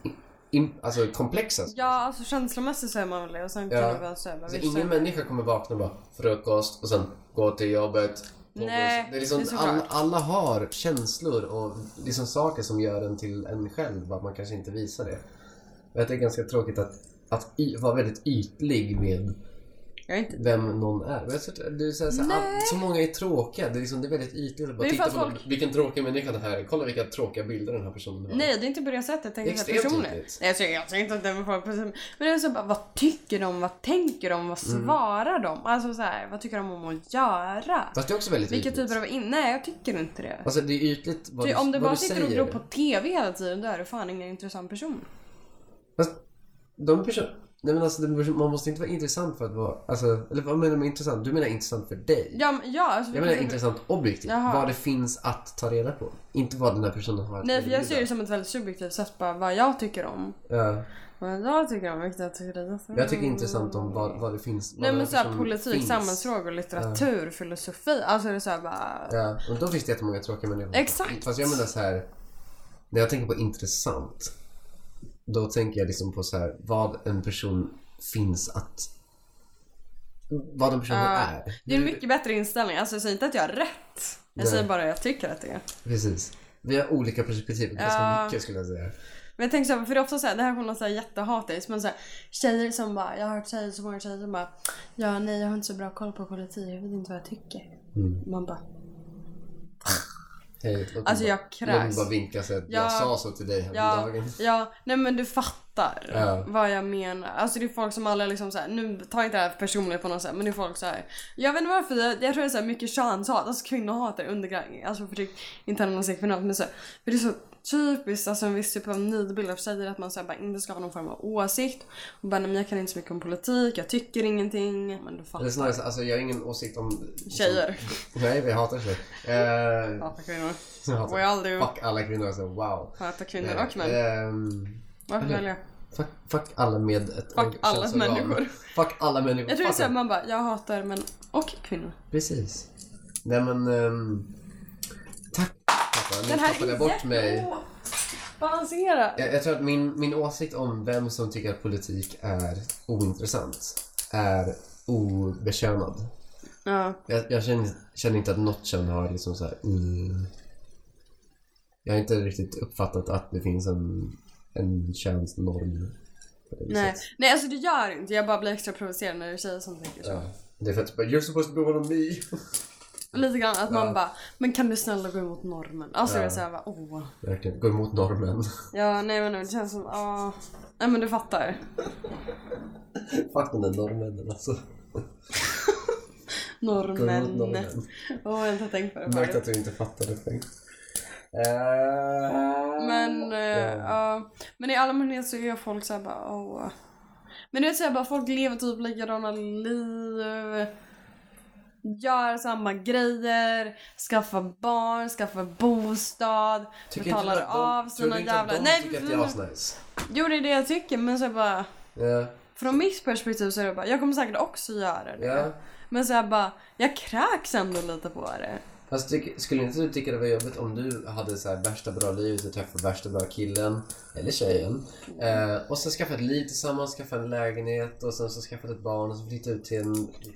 in, alltså komplexa. Ja alltså känslomässigt så är man väl det och sen Ja. kan det vara Alltså, vissa- ingen människa kommer vakna och bara frukost och sen gå till jobbet. Nej, det är liksom, det är såklart. alla, har känslor och liksom saker som gör en till en själv, att man kanske inte visar det. Jag tycker det är ganska tråkigt att, att y, vara väldigt ytlig med Jag är inte... vem någon är. Men jag tror det är så, här, så, här, all, så många är tråkiga. Det är, liksom, det är väldigt ytligt. att Bara titta på folk- vilken tråkig människa det här är. Kolla vilka tråkiga bilder den här personen har. Nej det är inte på det sättet, jag tänker Extremt personligt. tydligt. Nej jag tycker inte att det är folk. Men det är så bara, vad tycker de, vad tänker de, vad Mm. svarar de? Alltså såhär, vad tycker de om att göra? Fast det är också väldigt Vilka ytligt. typer av in... Nej jag tycker inte det. Alltså det är ytligt vad du, om du vad bara du sitter och säger. glor på TV hela tiden då är du fan ingen intressant person. Fast de person... Nej men alltså det, man måste inte vara intressant för att vara... Alltså, eller vad menar du med intressant? Du menar intressant för dig? Ja, ja alltså, Jag menar intressant objektivt. Jaha. Vad det finns att ta reda på. Inte vad den här personen har att Nej för jag ser det som ett väldigt subjektivt sätt bara vad jag tycker om. Ja. Vad jag tycker om, vilket jag tycker är Jag tycker intressant om vad, vad det finns. vad Nej men här såhär politik, finns. samhällsfrågor, litteratur, filosofi. Alltså det är såhär bara... Ja, och då finns det jättemånga tråkiga människor. Exakt. Fast jag menar så här. När jag tänker på intressant. Då tänker jag liksom på så här vad en person finns att... Vad en person Ja. är. Det är en mycket bättre inställning. Alltså jag säger inte att jag har rätt. Jag Nej. säger bara att jag tycker att det är. Precis. Vi har olika perspektiv på ganska Ja. mycket skulle jag säga. Men jag tänker såhär, för det är ofta såhär, det här kommer låta jättehatiskt men såhär tjejer som bara, jag har hört tjejer, så många tjejer som bara Ja nej jag har inte så bra koll på politik, jag vet inte vad jag tycker. Mm. Man bara, Hej. Alltså, jag kräks. Någon bara vinkar så att Ja. jag sa så till dig ja, häromdagen. ja, nej men du fattar Ja. vad jag menar. Alltså det är folk som alla liksom såhär, nu tar inte det här personligt på något sätt men det är folk såhär Jag vet inte varför, jag, jag tror det är såhär mycket könshat, alltså kvinnohat är undergrävning, alltså förtryck, inte kvinnohat men så, för det är så typiskt, alltså en viss typ av nidbild av tjejer att man såhär bara inte ska ha någon form av åsikt och bara men jag kan inte så mycket om politik, jag tycker ingenting, men du fattar. Eller snarare så- alltså jag har ingen åsikt om... Tjejer. Nej, vi hatar tjejer. Uh, Hatar kvinnor. jag hatar- We all do. Fuck alla kvinnor alltså, wow. Hatar kvinnor och män. ehm, Varför välja? fuck, fuck alla med ett Fuck alla människor. Fuck alla människor. Jag tror det är såhär dem. man bara, jag hatar män och kvinnor. Precis. Nej men... Um, pappa, nu tappade jag bort mig. Balansera! Jag, jag tror att min, min åsikt om vem som tycker att politik är ointressant är obekönad. Ja. Jag, jag känner, känner inte att något kön har liksom så här, mm. Jag har inte riktigt uppfattat att det finns en, en könsnorm. Nej. Nej alltså det gör inte, jag bara blir extra provocerad när det är tjejer som tänker så. Ja. Det är för att bara, you're supposed to be one of me. Lite grann att man Ja. bara, men kan du snälla gå emot normen? Alltså Ja. är såhär bara, åh. Verkligen, gå emot normen. Ja nej men det känns som, ah. Nej men du fattar. Fuck den där normen alltså. Normen. Åh jag har inte tänkt på det Märkte att du inte fattade poäng. Uh, Men, eh, ja. Men i allmänhet så är folk såhär bara, åh. Men du vet såhär bara, folk lever typ likadana liv. Gör samma grejer, skaffa barn, skaffa bostad, Tycker inte betalar att de, av sina inte jävla... de Nej, tycker att det är asnice? Jo det är det jag tycker men så bara Ja, Från mitt perspektiv så är det bara, jag kommer säkert också göra det. ja. Men så här bara, jag kräks ändå lite på det. Fast tyck, skulle inte du tycka det var jobbigt om du hade så här värsta bra livet, du träffade värsta bra killen, eller tjejen, eh, och sen skaffa ett liv tillsammans, skaffa en lägenhet och sen så skaffa ett barn och så flytta ut till en liten,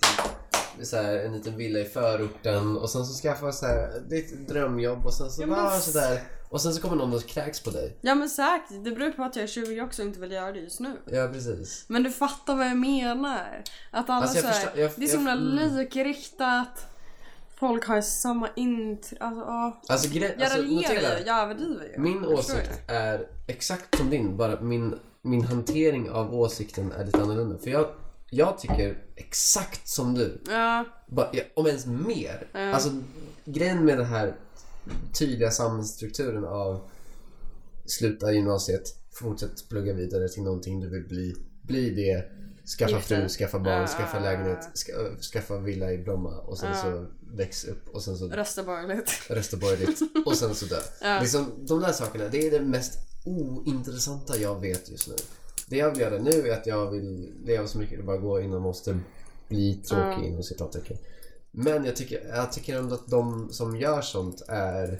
så här, en liten villa i förorten och sen så skaffa så här, ditt drömjobb och sen så Ja, bara s- sådär och sen så kommer någon och kräks på dig. Ja men säkert, det beror på att jag är 20 också och inte vill göra det just nu. Ja, precis. Men du fattar vad jag menar. Att alla Alltså, så här, förstår- jag- det är så himla mm. likriktat. Folk har samma intryck. Alltså, ja. Alltså, gre- Jag alltså raljerar ju, jag överdriver ju. Min åsikt är exakt som din, bara min, min hantering av åsikten är lite annorlunda. För jag, jag tycker exakt som du? Ja, bara, ja, om ens mer. Ja. Alltså grejen med den här tydliga samhällsstrukturen av sluta gymnasiet, fortsätt plugga vidare till någonting du vill bli, bli det, skaffa fru, skaffa barn, Ja. skaffa lägenhet, ska, skaffa villa i Bromma och sen så väx upp och sen så rösta borgerligt. rösta borgerligt och sen så dö. Liksom, de där sakerna, det är det mest ointressanta jag vet just nu. Det jag vill göra nu är att jag vill leva så mycket det bara går innan jag måste bli tråkig inom citattecken. Men jag tycker, jag tycker ändå att de som gör sånt är...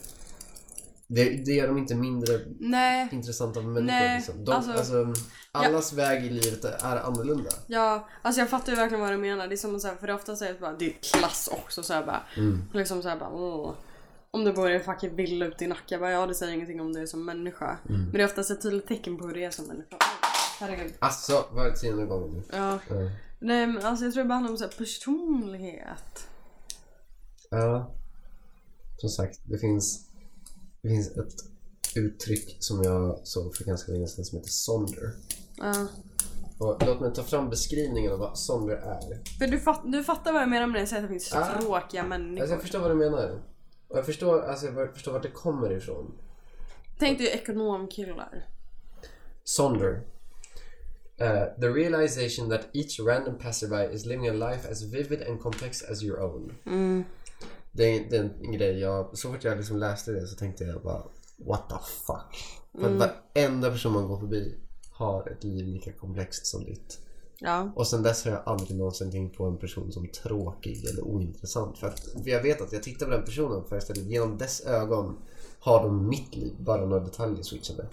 Det, det gör dem inte mindre Nej, intressanta människor. Nej, liksom. de, alltså- alltså, allas väg i livet är annorlunda. Ja, alltså jag fattar ju verkligen vad du menar. Det är som att säga, för det ofta säger att bara, det är klass också så här bara. Mm. Liksom så här bara, åh. Om du bor i en fucking villa ute i Nacka, bara, ja det säger ingenting om du är som människa. Mm. Men det är oftast ett tydligt tecken på hur du är som människa. Herregud. Alltså, var det tionde gången nu? Ja. Ja. Nej men alltså jag tror det bara handlar om så här personlighet. Ja. Som sagt, det finns, det finns ett uttryck som jag såg för ganska länge sedan som heter sonder. Ja. Och låt mig ta fram beskrivningen av vad sonder är. För du, fatt, du fattar vad jag menar med det, jag säger att det finns Ja. tråkiga människor. Alltså jag förstår vad du menar. Och jag förstår, alltså jag förstår vart det kommer ifrån. Tänk dig ekonomkillar. Sonder. Uh, the realization that each random passerby is living a life as vivid and complex as your own. Mm. Det det är en grej jag, så fort jag liksom läste det så tänkte jag bara What the fuck? För Mm. varenda person man går förbi har ett liv lika komplext som ditt. Ja. Och sen dess har jag aldrig någonsin tänkt på en person som tråkig eller ointressant. För, att, för jag vet att jag tittar på den personen för att genom dess ögon har de mitt liv, bara några detaljer switchade.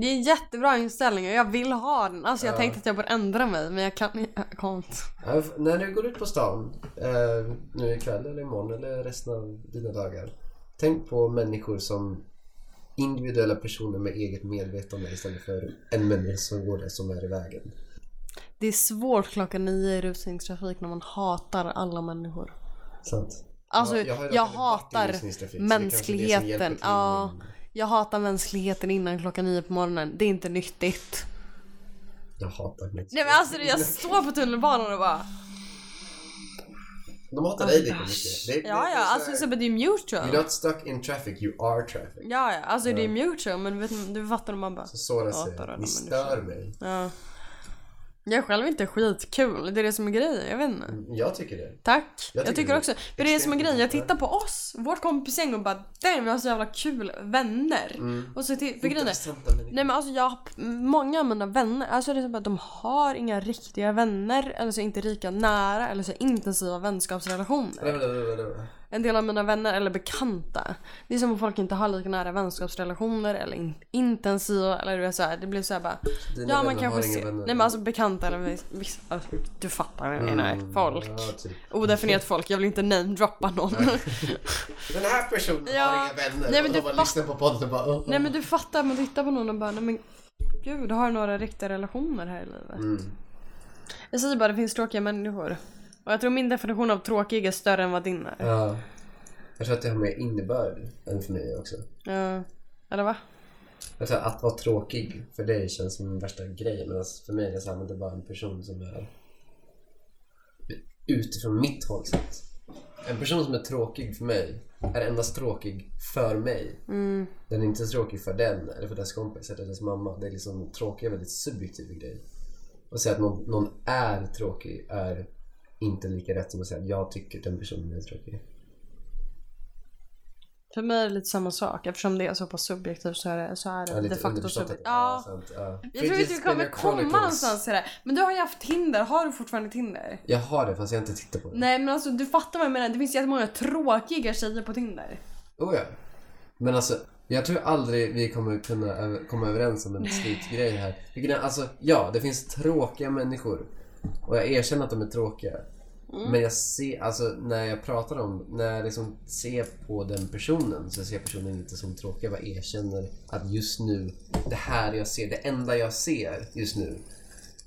Det är en jättebra inställning och jag vill ha den. Alltså jag Ja. tänkte att jag borde ändra mig men jag kan jag inte. Ja, när du går ut på stan, eh, nu ikväll eller imorgon eller resten av dina dagar. Tänk på människor som individuella personer med eget medvetande istället för en människa som går där som är i vägen. Det är svårt klockan nio i rusningstrafik när man hatar alla människor. Sant? Alltså Ja, jag, varit i hatar mänskligheten. Ja, jag hatar mänskligheten innan klockan nio på morgonen. Det är inte nyttigt. Jag hatar människor. Nej men alltså jag står på tunnelbanan och bara De hatar dig lika mycket. Det, det, Ja det ja, så alltså så, det är mutual. You're not stuck in traffic, you are traffic. Ja ja, alltså det är mutual men vet, du- du fattar när man bara Så Hatar säger, alla ni stör mig. Ja. Jag är själv inte skitkul, det är det som är grejen, jag vet inte. Jag tycker det. Tack. Jag Jag tycker tycker, det är också. För det är som är grejen, jag tittar på oss, vårt kompisgäng och bara damn vi har så jävla kul vänner. Och så till, för grejen är. Nej men alltså jag, många av mina vänner, alltså det är som att de har inga riktiga vänner eller så inte rika nära eller så intensiva vänskapsrelationer. En del av mina vänner eller bekanta, det är som om folk inte har lika nära vänskapsrelationer eller in, intensiva eller du vet såhär, det blir såhär bara Dina Ja man kanske ser, vänner. nej men alltså bekanta eller viss, viss, alltså, du fattar vad jag menar, folk. Ja, typ. Odefinierat folk, jag vill inte namedroppa någon. Den här personen Ja. har inga vänner. Nej, men och de bara lyssnar på podden och bara oh, nej men du fattar, man tittar på någon och bara nej men gud har du några riktiga relationer här i livet? Mm. Jag säger bara det finns tråkiga människor. Och jag tror min definition av tråkig är större än vad din är. Ja. Jag tror att det har mer innebörd än för mig också. Ja. Eller va? Jag tror att vara tråkig för dig känns som den värsta grejen. Medan för mig är det men det är bara en person som är utifrån mitt håll sett. En person som är tråkig för mig är endast tråkig för mig. Den är inte tråkig för den eller för dess kompis eller dess mamma. Det är liksom tråkig är en väldigt subjektiv grej. Och säga att någon, någon är tråkig är inte lika rätt som att säga att jag tycker den personen är tråkig. För mig är det lite samma sak. Eftersom det är så pass subjektivt så är det, så är det Ja, de facto subjektivt. att- Ja. sant, ja. Jag tror inte vi kommer komma någonstans i det. Men du har ju haft Tinder. Har du fortfarande Tinder? Jag har det fast jag inte tittat på det. Nej men alltså du fattar vad jag menar. Det finns jättemånga tråkiga tjejer på Tinder. Oh ja. Men alltså, jag tror aldrig vi kommer kunna komma överens om en slutgrej här. Alltså, ja, det finns tråkiga människor. Och jag erkänner att de är tråkiga. Men jag ser, alltså när jag pratar om, när jag liksom ser på den personen så ser jag personen inte som tråkig. Jag bara erkänner att just nu, det här jag ser, det enda jag ser just nu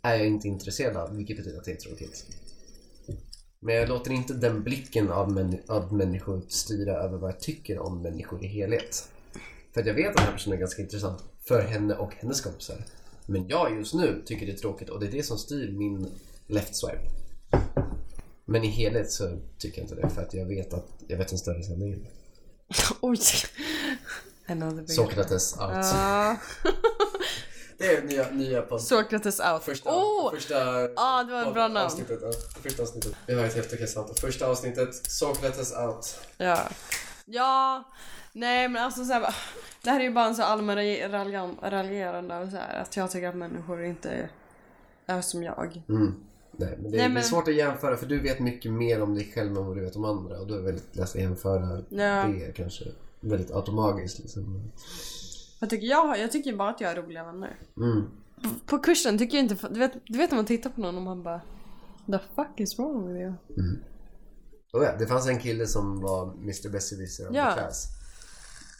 är jag inte intresserad av. Vilket betyder att det är tråkigt. Men jag låter inte den blicken av, män, av människor styra över vad jag tycker om människor i helhet. För att jag vet att den här personen är ganska intressant för henne och hennes kompisar. Men jag just nu tycker det är tråkigt och det är det som styr min left swipe. Men i helhet så tycker jag inte det för att jag vet att jag vet en större sanning. Oj. Sokrates out. Ja. Det är nya, nya på Sokrates out. första, oh! första Ja, det var ett bra namn. avsnittet. Första avsnittet. Vi har ett helt okej samtal. Första avsnittet, Sokrates out. Ja. Ja. Nej men alltså så här, bara- Det här är ju bara en så allmän raljerande av så här, att jag tycker att människor inte är som jag. Mm. Nej, men det, är, Nej, det är men- svårt att jämföra för du vet mycket mer om dig själv än vad du vet om andra och då är det väldigt lätt att jämföra Ja. det kanske väldigt automatiskt liksom. Jag tycker, jag, jag tycker bara att jag har roliga vänner. Mm. På kursen tycker jag inte... Du vet, du vet när man tittar på någon och man bara... The fuck is wrong with you? Och ja, det fanns en kille som var Mr Besserwisser of Ja. class.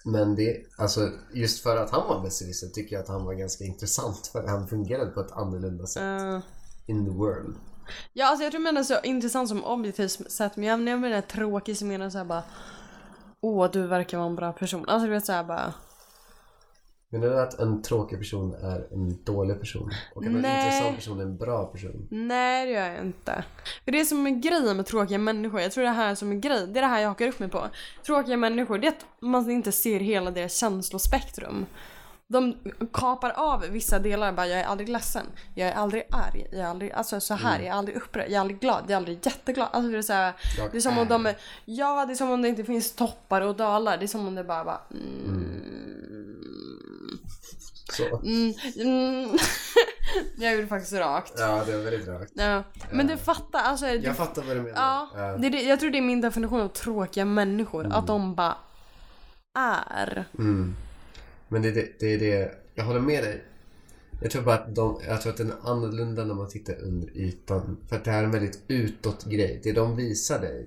Men det, alltså just för att han var besserwisser tycker jag att han var ganska intressant för han fungerade på ett annorlunda sätt Eh, in the world. ja alltså jag tror menar så intressant som objektivt sätt men jag, menar tråkig så menar såhär bara... Åh du verkar vara en bra person. Alltså du vet såhär bara... Menar du att en tråkig person är en dålig person? Och att en Nej. intressant person är en bra person? Nej det gör jag inte. För det som är grejen med tråkiga människor, jag tror det här som är grej, det är det här jag hakar upp mig på. Tråkiga människor, det är att man inte ser hela deras känslospektrum. De kapar av vissa delar. Bara, jag är aldrig ledsen. Jag är aldrig arg. Jag är aldrig alltså, så här. Jag är aldrig upprörd. Jag är aldrig glad. Jag är aldrig jätteglad. Alltså, det, är så här, det är som om de är, Ja, det är som om det inte finns toppar och dalar. Det är som om det bara... bara mm, Så. mm, mm. jag gjorde faktiskt rakt. Ja, det är väldigt rakt. Ja. Men du fattar. Alltså, det, Jag fattar vad du menar. Ja, Ja. det, är det, jag tror det är min definition av tråkiga människor. Mm. Att de bara är. Men det, är det, det är det, jag håller med dig. Jag tror bara att de, jag tror att den är annorlunda när man tittar under ytan. För att det här är en väldigt utåt grej. Det de visar dig,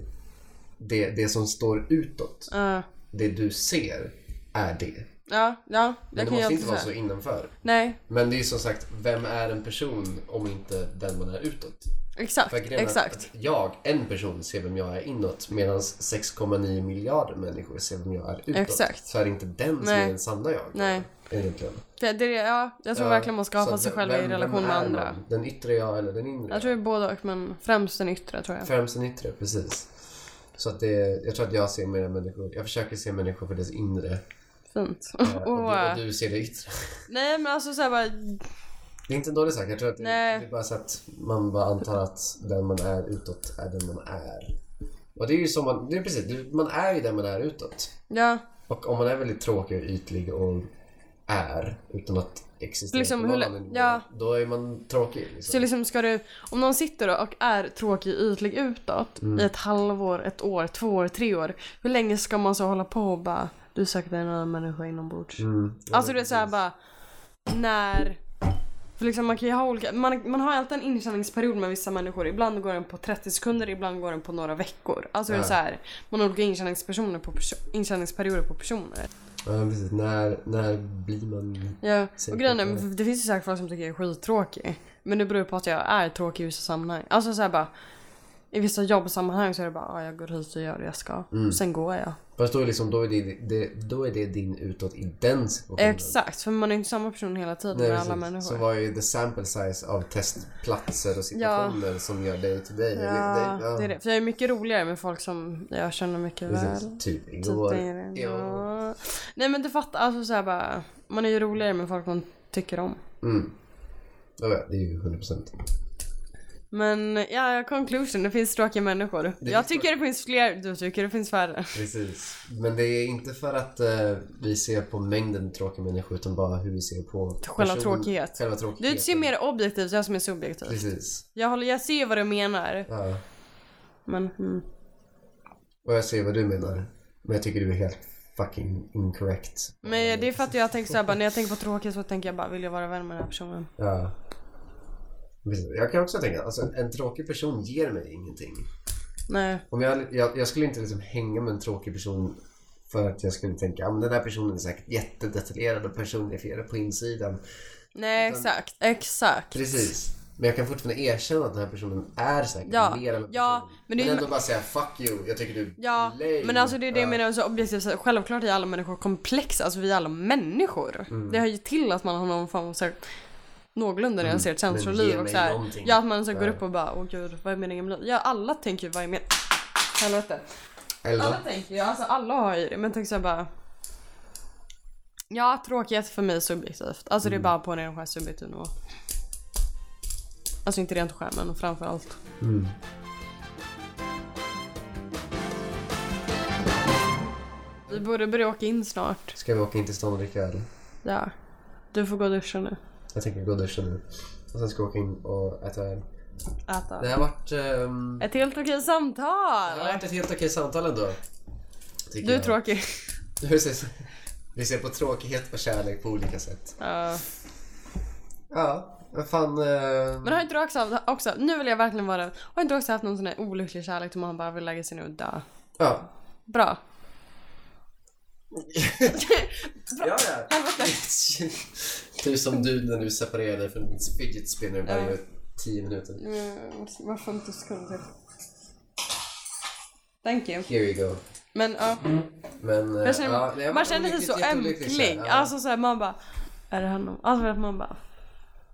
det, det som står utåt, Ja, det du ser, är det. Ja, ja. Men Jag det kan ju måste inte vara så innanför. Nej, Men det är som sagt, vem är en person om inte den man är utåt? Exakt, exakt. att Jag, en person, ser vem jag är inåt medan 6,9 miljarder människor ser vem jag är utåt. Exakt. Så är det inte den som Nej. är den sanna jag. Nej. Egentligen. Det, är- ja, jag tror Ja, verkligen man skapar sig vem- själv i vem- relation vem med andra. man? Den yttre jag eller den inre Jag tror det är både och, men främst den yttre tror jag. Främst den yttre, precis. Så att det, jag tror att jag ser mer människor, jag försöker se människor för dess inre. Fint. Och, Och, du, och du ser det yttre. nej men alltså såhär bara, Det är inte en dålig sak, jag tror att det, det är bara så att man bara antar att den man är utåt är den man är. Och det är ju som man, det är precis, man är ju den man är utåt. ja. Och om man är väldigt tråkig och ytlig och är utan att existera Liksom, hur annan ja. då är man tråkig. Så Liksom. liksom ska du, om någon sitter och är tråkig ytlig utåt Mm. i ett halvår, ett år, två år, tre år. Hur länge ska man så hålla på och bara, du är säkert en annan människa inombords. Mm. Ja, Alltså det är såhär bara, när... För liksom man kan ju ha olika, man, man har alltid en inkänningsperiod med vissa människor. Ibland går den på 30 sekunder, ibland går den på några veckor. Alltså det är Ja. så här, man har olika inkänningspersoner på perso- inkänningsperioder på personer. Ja, precis. När, när blir man... Ja, och grejen är, ja. det finns ju säkert folk som tycker jag är skittråkig. Men det beror på att jag är tråkig i vissa sammanhang. Alltså såhär bara, i vissa jobbsammanhang så är det bara, ah, jag går hit och gör det jag ska. Mm. Sen går jag. Fast då är, liksom, då, är det, det, då är det din utåt i den situationen. Exakt, för man är inte samma person hela tiden Nej, med alla människor. Så vad är the sample size av testplatser och situationer som gör dig till dig? Ja, Eller- det är det. För jag är mycket roligare med folk som jag känner mycket väl. Precis. Typ Så igår. det det. Ja. Ja. Nej men du fattar, alltså såhär bara. Man är ju roligare med folk man tycker om. Mm. Ja, ja, det är ju 100%. Men ja, conclusion, det finns tråkiga människor. Det jag tycker det finns fler, du tycker det finns färre. Precis. Men det är inte för att eh, vi ser på mängden tråkiga människor utan bara hur vi ser på Själva tråkighet. Själva tråkigheten. Du ser mer objektivt, jag som är subjektiv. Precis. Jag, håller, jag ser vad du menar. Ja. Men mm. Och jag ser vad du menar. Men jag tycker du är helt fucking incorrect. Men det är för att jag tänker såhär bara, när jag tänker på tråkigt så tänker jag bara, vill jag vara vän med den här personen? Ja. Jag kan också tänka, alltså en tråkig person ger mig ingenting. Nej. Om jag, jag, jag skulle inte liksom hänga med en tråkig person för att jag skulle tänka, ja men den här personen är säkert jättedetaljerad och personifierad på insidan. Nej exakt, exakt. Precis. Men jag kan fortfarande erkänna att den här personen är säkert Ja, mer av en ja, person. men det är- ändå bara säga fuck you, jag tycker du är Ja, lame. men alltså det är det jag Ja. menar, så objektivt självklart är alla människor komplexa, alltså vi är alla människor. Mm. Det hör ju till att man har någon form av någorlunda Mm. men känsloliv och så här. Ja, att man så går upp och bara, åh gud, vad är meningen med livet? Ja, alla tänker ju, vad är meningen? Helvete. Eller? Alla tänker ju, alltså alla har ju det, men tänk så bara Ja, tråkighet för mig är subjektivt. Alltså Mm. det är bara på en ren subjektiv nivå. Alltså inte rent och skär, men framförallt. Mm. Vi borde börja åka in snart. Ska vi åka in till stan och dricka öl? Ja. Du får gå och duscha nu. Jag tänker gå och duscha nu. Och sen ska vi åka in och äta öl. Äta. Det har varit... ehm, Ett helt okej det har samtal! varit ett helt okej samtal ändå. tycker Du är jag. tråkig. Precis. Vi ser på tråkighet och kärlek på olika sätt. Ja. Ja, vad fan... eh, Men har inte du också, också, nu vill jag verkligen vara Har inte du också haft någon sån här olycklig kärlek som man bara vill lägga sig ner och dö? Ja. Bra. Ja, ja. du som du när du separerade från din fidget spinner varje 10 minuter. Mm, Var 50 sekunder till. Thank you. Here you go. Men ja, Men... eh, jag känner, ja, man varit känner sig så ömklig. Ja. Alltså såhär man bara, är det honom? Alltså man bara,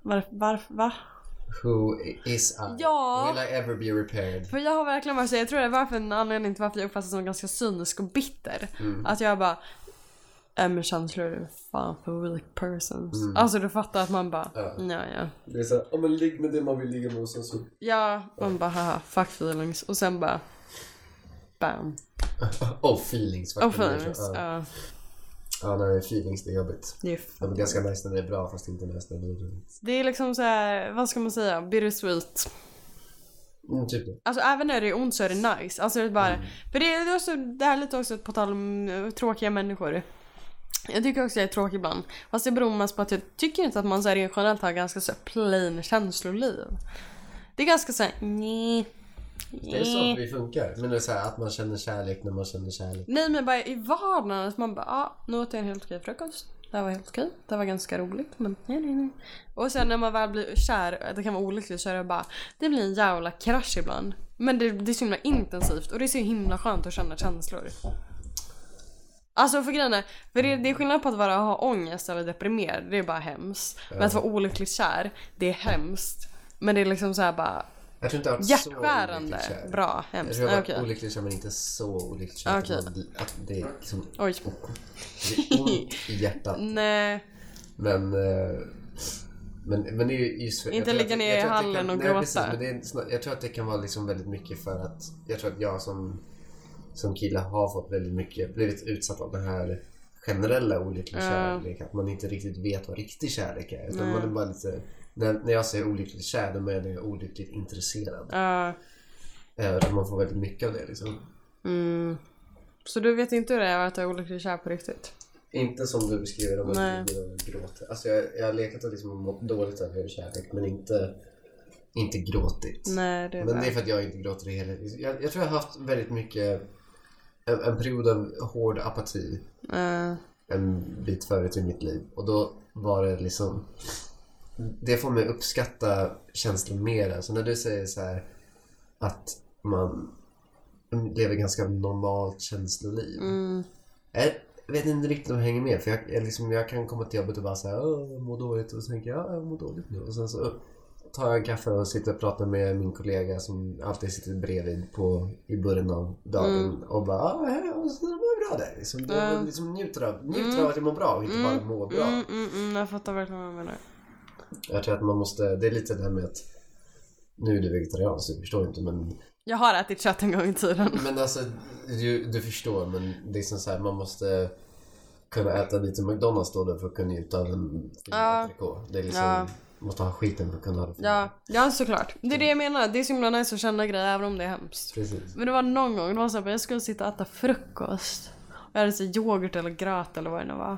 varför, varför, va? Who is I? Ja. Will I ever be repaired? För jag har verkligen varit så, jag tror det var för en anledning till varför jag uppfattas som ganska cynisk och bitter. Mm. Att jag bara Äh men känslor är fan för weak persons. Alltså du fattar att man bara, Ja. ja. Det är såhär, ja men ligg med det man vill ligga med och sen så... Ja, man bara haha, fuck feelings. Och sen bara, bam. Oh feelings. Oh feelings. Ja, Ja, ja när det är feelings det är jobbigt. det är Det är ganska nice när det är bra fast inte nice när det är dåligt. Det är liksom så här, vad ska man säga, bittersweet. Mm, typ det. Alltså även när det är ont så är det nice. Alltså det är bara, för det är, också, det här är lite också på tal om eh, tråkiga människor. Jag tycker också jag är tråkig ibland. Fast det beror mest på att jag tycker inte att man så här rent generellt har ganska så plain känsloliv. Det är ganska såhär, nej. Det är så vi funkar. Men det är så här, att man känner kärlek när man känner kärlek. Nej men bara i vardagen, att man bara ah, nu åt jag en helt okej frukost. Det här var helt okej. Det var ganska roligt men nej nej nej. Och sen när man väl blir kär, det kan vara olyckligt så är det bara, det blir en jävla krasch ibland. Men det, det är så himla intensivt och det är så himla skönt att känna känslor. Alltså för grejen är, för det, det är skillnad på att vara, ha ångest eller deprimerad, det är bara hemskt. Men att vara olyckligt kär, det är hemskt. Men det är liksom så här bara Jag tror inte jag så hjärtskärande olyckligt kär. bra, Jag hemskt. tror jag har varit Okej. olycklig kär men inte så olyckligt kär. Okej. Att, att det är liksom Oj. det är ont i hjärtat. Nej. Men, eh, men, men det är ju för, Inte jag ligga att- ner jag i att hallen kan, och nej, Precis, gråta. men det är, jag tror att det kan vara liksom väldigt mycket för att jag tror att jag som, som kille har fått väldigt mycket, blivit utsatt av den här generella olycklig Ja. kärlek. Att man inte riktigt vet vad riktig kärlek är. Utan Nej. man är bara lite, när, när jag säger olyckligt kär då menar jag olyckligt intresserad. Ja. Att man får väldigt mycket av det liksom. Mm. Så du vet inte hur det är att vara olycklig kär på riktigt? Inte som du beskriver ligger och gråter. Alltså jag, jag har lekat och liksom mått dåligt över kärlek men inte, inte gråtit. Nej, det är Men det är för att jag inte gråter i hela jag, jag tror jag har haft väldigt mycket en, en period av hård apati Eh, en bit förut i mitt liv. Och då var det liksom det får mig uppskatta känslor mer. Alltså när du säger så här att man lever ganska normalt känsloliv. mm. Jag vet inte riktigt om jag hänger med. För jag, jag, liksom, jag kan komma till jobbet och bara säga jag mår dåligt. Och så tänker jag, ja, jag mår dåligt nu. Och sen så tar jag en kaffe och sitter och pratar med min kollega som alltid sitter bredvid på, i början av dagen. Och bara, ja, hej, och så mår jag bra där. Liksom, jag liksom njuter, av, njuter av att jag mår bra och inte bara mår bra. Mm, mm, mm, jag fattar verkligen vad du menar. Jag tror att man måste, det är lite det här med att nu är du vegetarian så du förstår inte men Jag har ätit kött en gång i tiden. Men alltså, du, du förstår, men det är som så här, man måste kunna äta lite McDonalds då för att kunna njuta av en fin Ja. entrecote. Det är liksom, Ja. måste ha skiten för att kunna ha det fint. Ja, ja såklart. Det är det jag menar. Det är så himla nice att känna grejer även om det är hemskt. Precis. Men det var någon gång, det var så här, jag skulle sitta och äta frukost. Och jag hade så yoghurt eller gröt eller vad det nu var.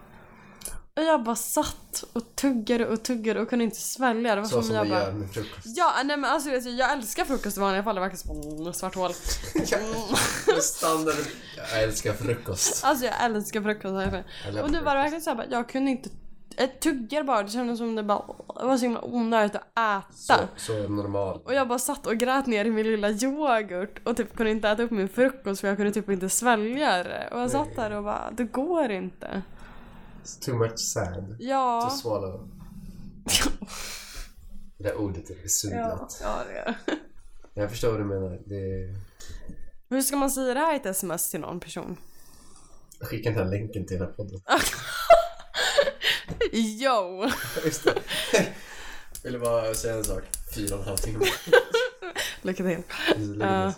Och jag bara satt och tuggade och tuggade och kunde inte svälja. Det var Så som, jag man gör med frukost. Ja, nej men alltså vet du, jag älskar frukost i vanliga fall. Det verkar som svart hål. Standard. Jag älskar frukost. Alltså jag älskar frukost. love Och nu var det verkligen såhär jag kunde inte... Jag tuggade bara, det kändes som det bara... Det var så himla onödigt att äta. Så, så normal. Och jag bara satt och grät ner i min lilla yoghurt och typ kunde inte äta upp min frukost för jag kunde typ inte svälja det. Och jag satt där och bara, det går inte. It's too much sad Ja. to swallow. Det där ordet är Ja, besudlat. ja det är. Jag förstår vad du menar. Det. Hur ska man säga det här i ett sms till någon person? Skicka den här länken till den här podden. Yo! Just det. Vill du bara säga en sak? Fyra och en halv timme. Lycka till. Ja.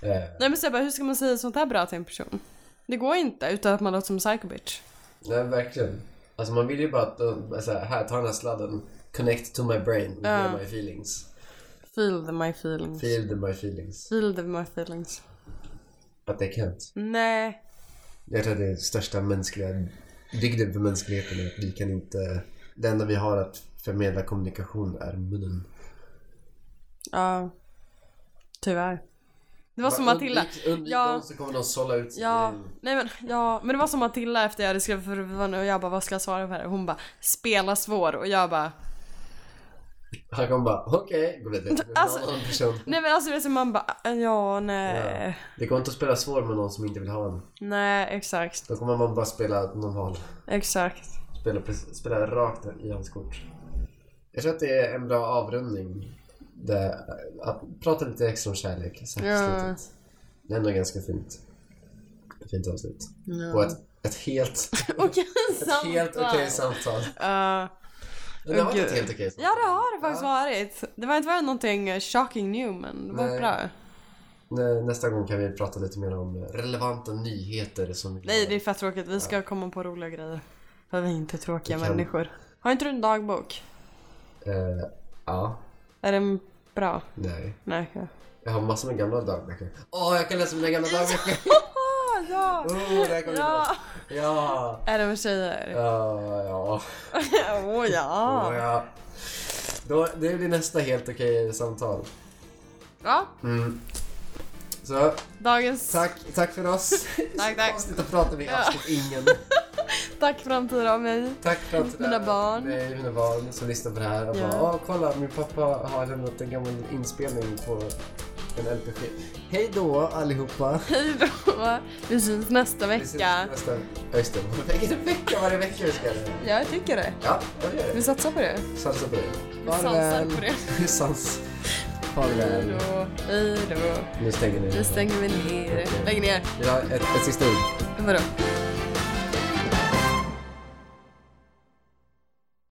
Nej men bara, hur ska man säga sånt här bra till en person? Det går inte utan att man låter som psycho bitch. Nej, verkligen. Alltså man vill ju bara att, de- alltså, här, ta den här sladden. Connect to my brain. Ja. Hear my feelings. Feel the my feelings. Feel the my feelings. Feel the my feelings. But they can't. Nej. Jag tror att det är största mänskliga dygden för mänskligheten är att vi kan inte... Det enda vi har att förmedla kommunikation är munnen. Ja. Tyvärr. Det var som Matilda. Undvik, Ja. dem så kommer de sålla ut sig. Ja, nej men, ja, men det var som Matilda efter jag hade skrivit för och jag bara vad ska jag svara på det? Hon bara spela svår och jag bara Han kommer bara okej, gå vidare. Alltså- nej men alltså det är som man bara ja nej. Ja. Det går inte att spela svår med någon som inte vill ha en. Nej exakt, Då kommer man bara spela normal. exakt. Spela, spela rakt i hans kort. Jag tror att det är en bra avrundning. Där, att prata lite extra om kärlek så här Ja. slutet. Det är ändå ganska fint. Fint avslut. Ja. På ett, ett helt, Okej, ett helt okej samtal. Uh, Det har varit ett helt okej samtal. ja det har det faktiskt varit. Det var inte varit någonting shocking new men det var Nej. bra. Nä- Nästa gång kan vi prata lite mer om relevanta nyheter som Nej det är fett tråkigt, vi ska komma på roliga grejer. För vi är inte tråkiga kan- människor. Har inte du en dagbok? Eh, ja, Är den bra? nej. Nej okej. Jag har massor med gamla dagböcker. Åh, jag kan läsa mina gamla dagböcker! Ja! Oh, det Ja! bra. Ja! Är det med tjejer? Ja, ja. Åh Oh, ja! ja. Då, det blir nästa helt okej samtal. Ja, Mm. Så, dagens... tack, tack för oss. Tack, tack. Konstigt att prata med absolut ingen. Tack framtida av mig. Tack att Mina barn. Nej, mina barn som lyssnar på det här. Och Ja. bara, Åh, kolla, min pappa har lämnat en gammal inspelning på en LP. Hej då allihopa. Hej då! Vi syns nästa Vi ses vecka. nästa... Ja, just det. Vecka varje vecka vi ska göra. Ja, jag tycker det. Ja, jag gör Vi det. satsar på det. Satsa på det. Vi sansar på det. Vi sans. Farväl. Hej då. Nu stänger ni. Nu stänger vi ner. Lägg ner. Vi har ett, ett sista ord. Vadå?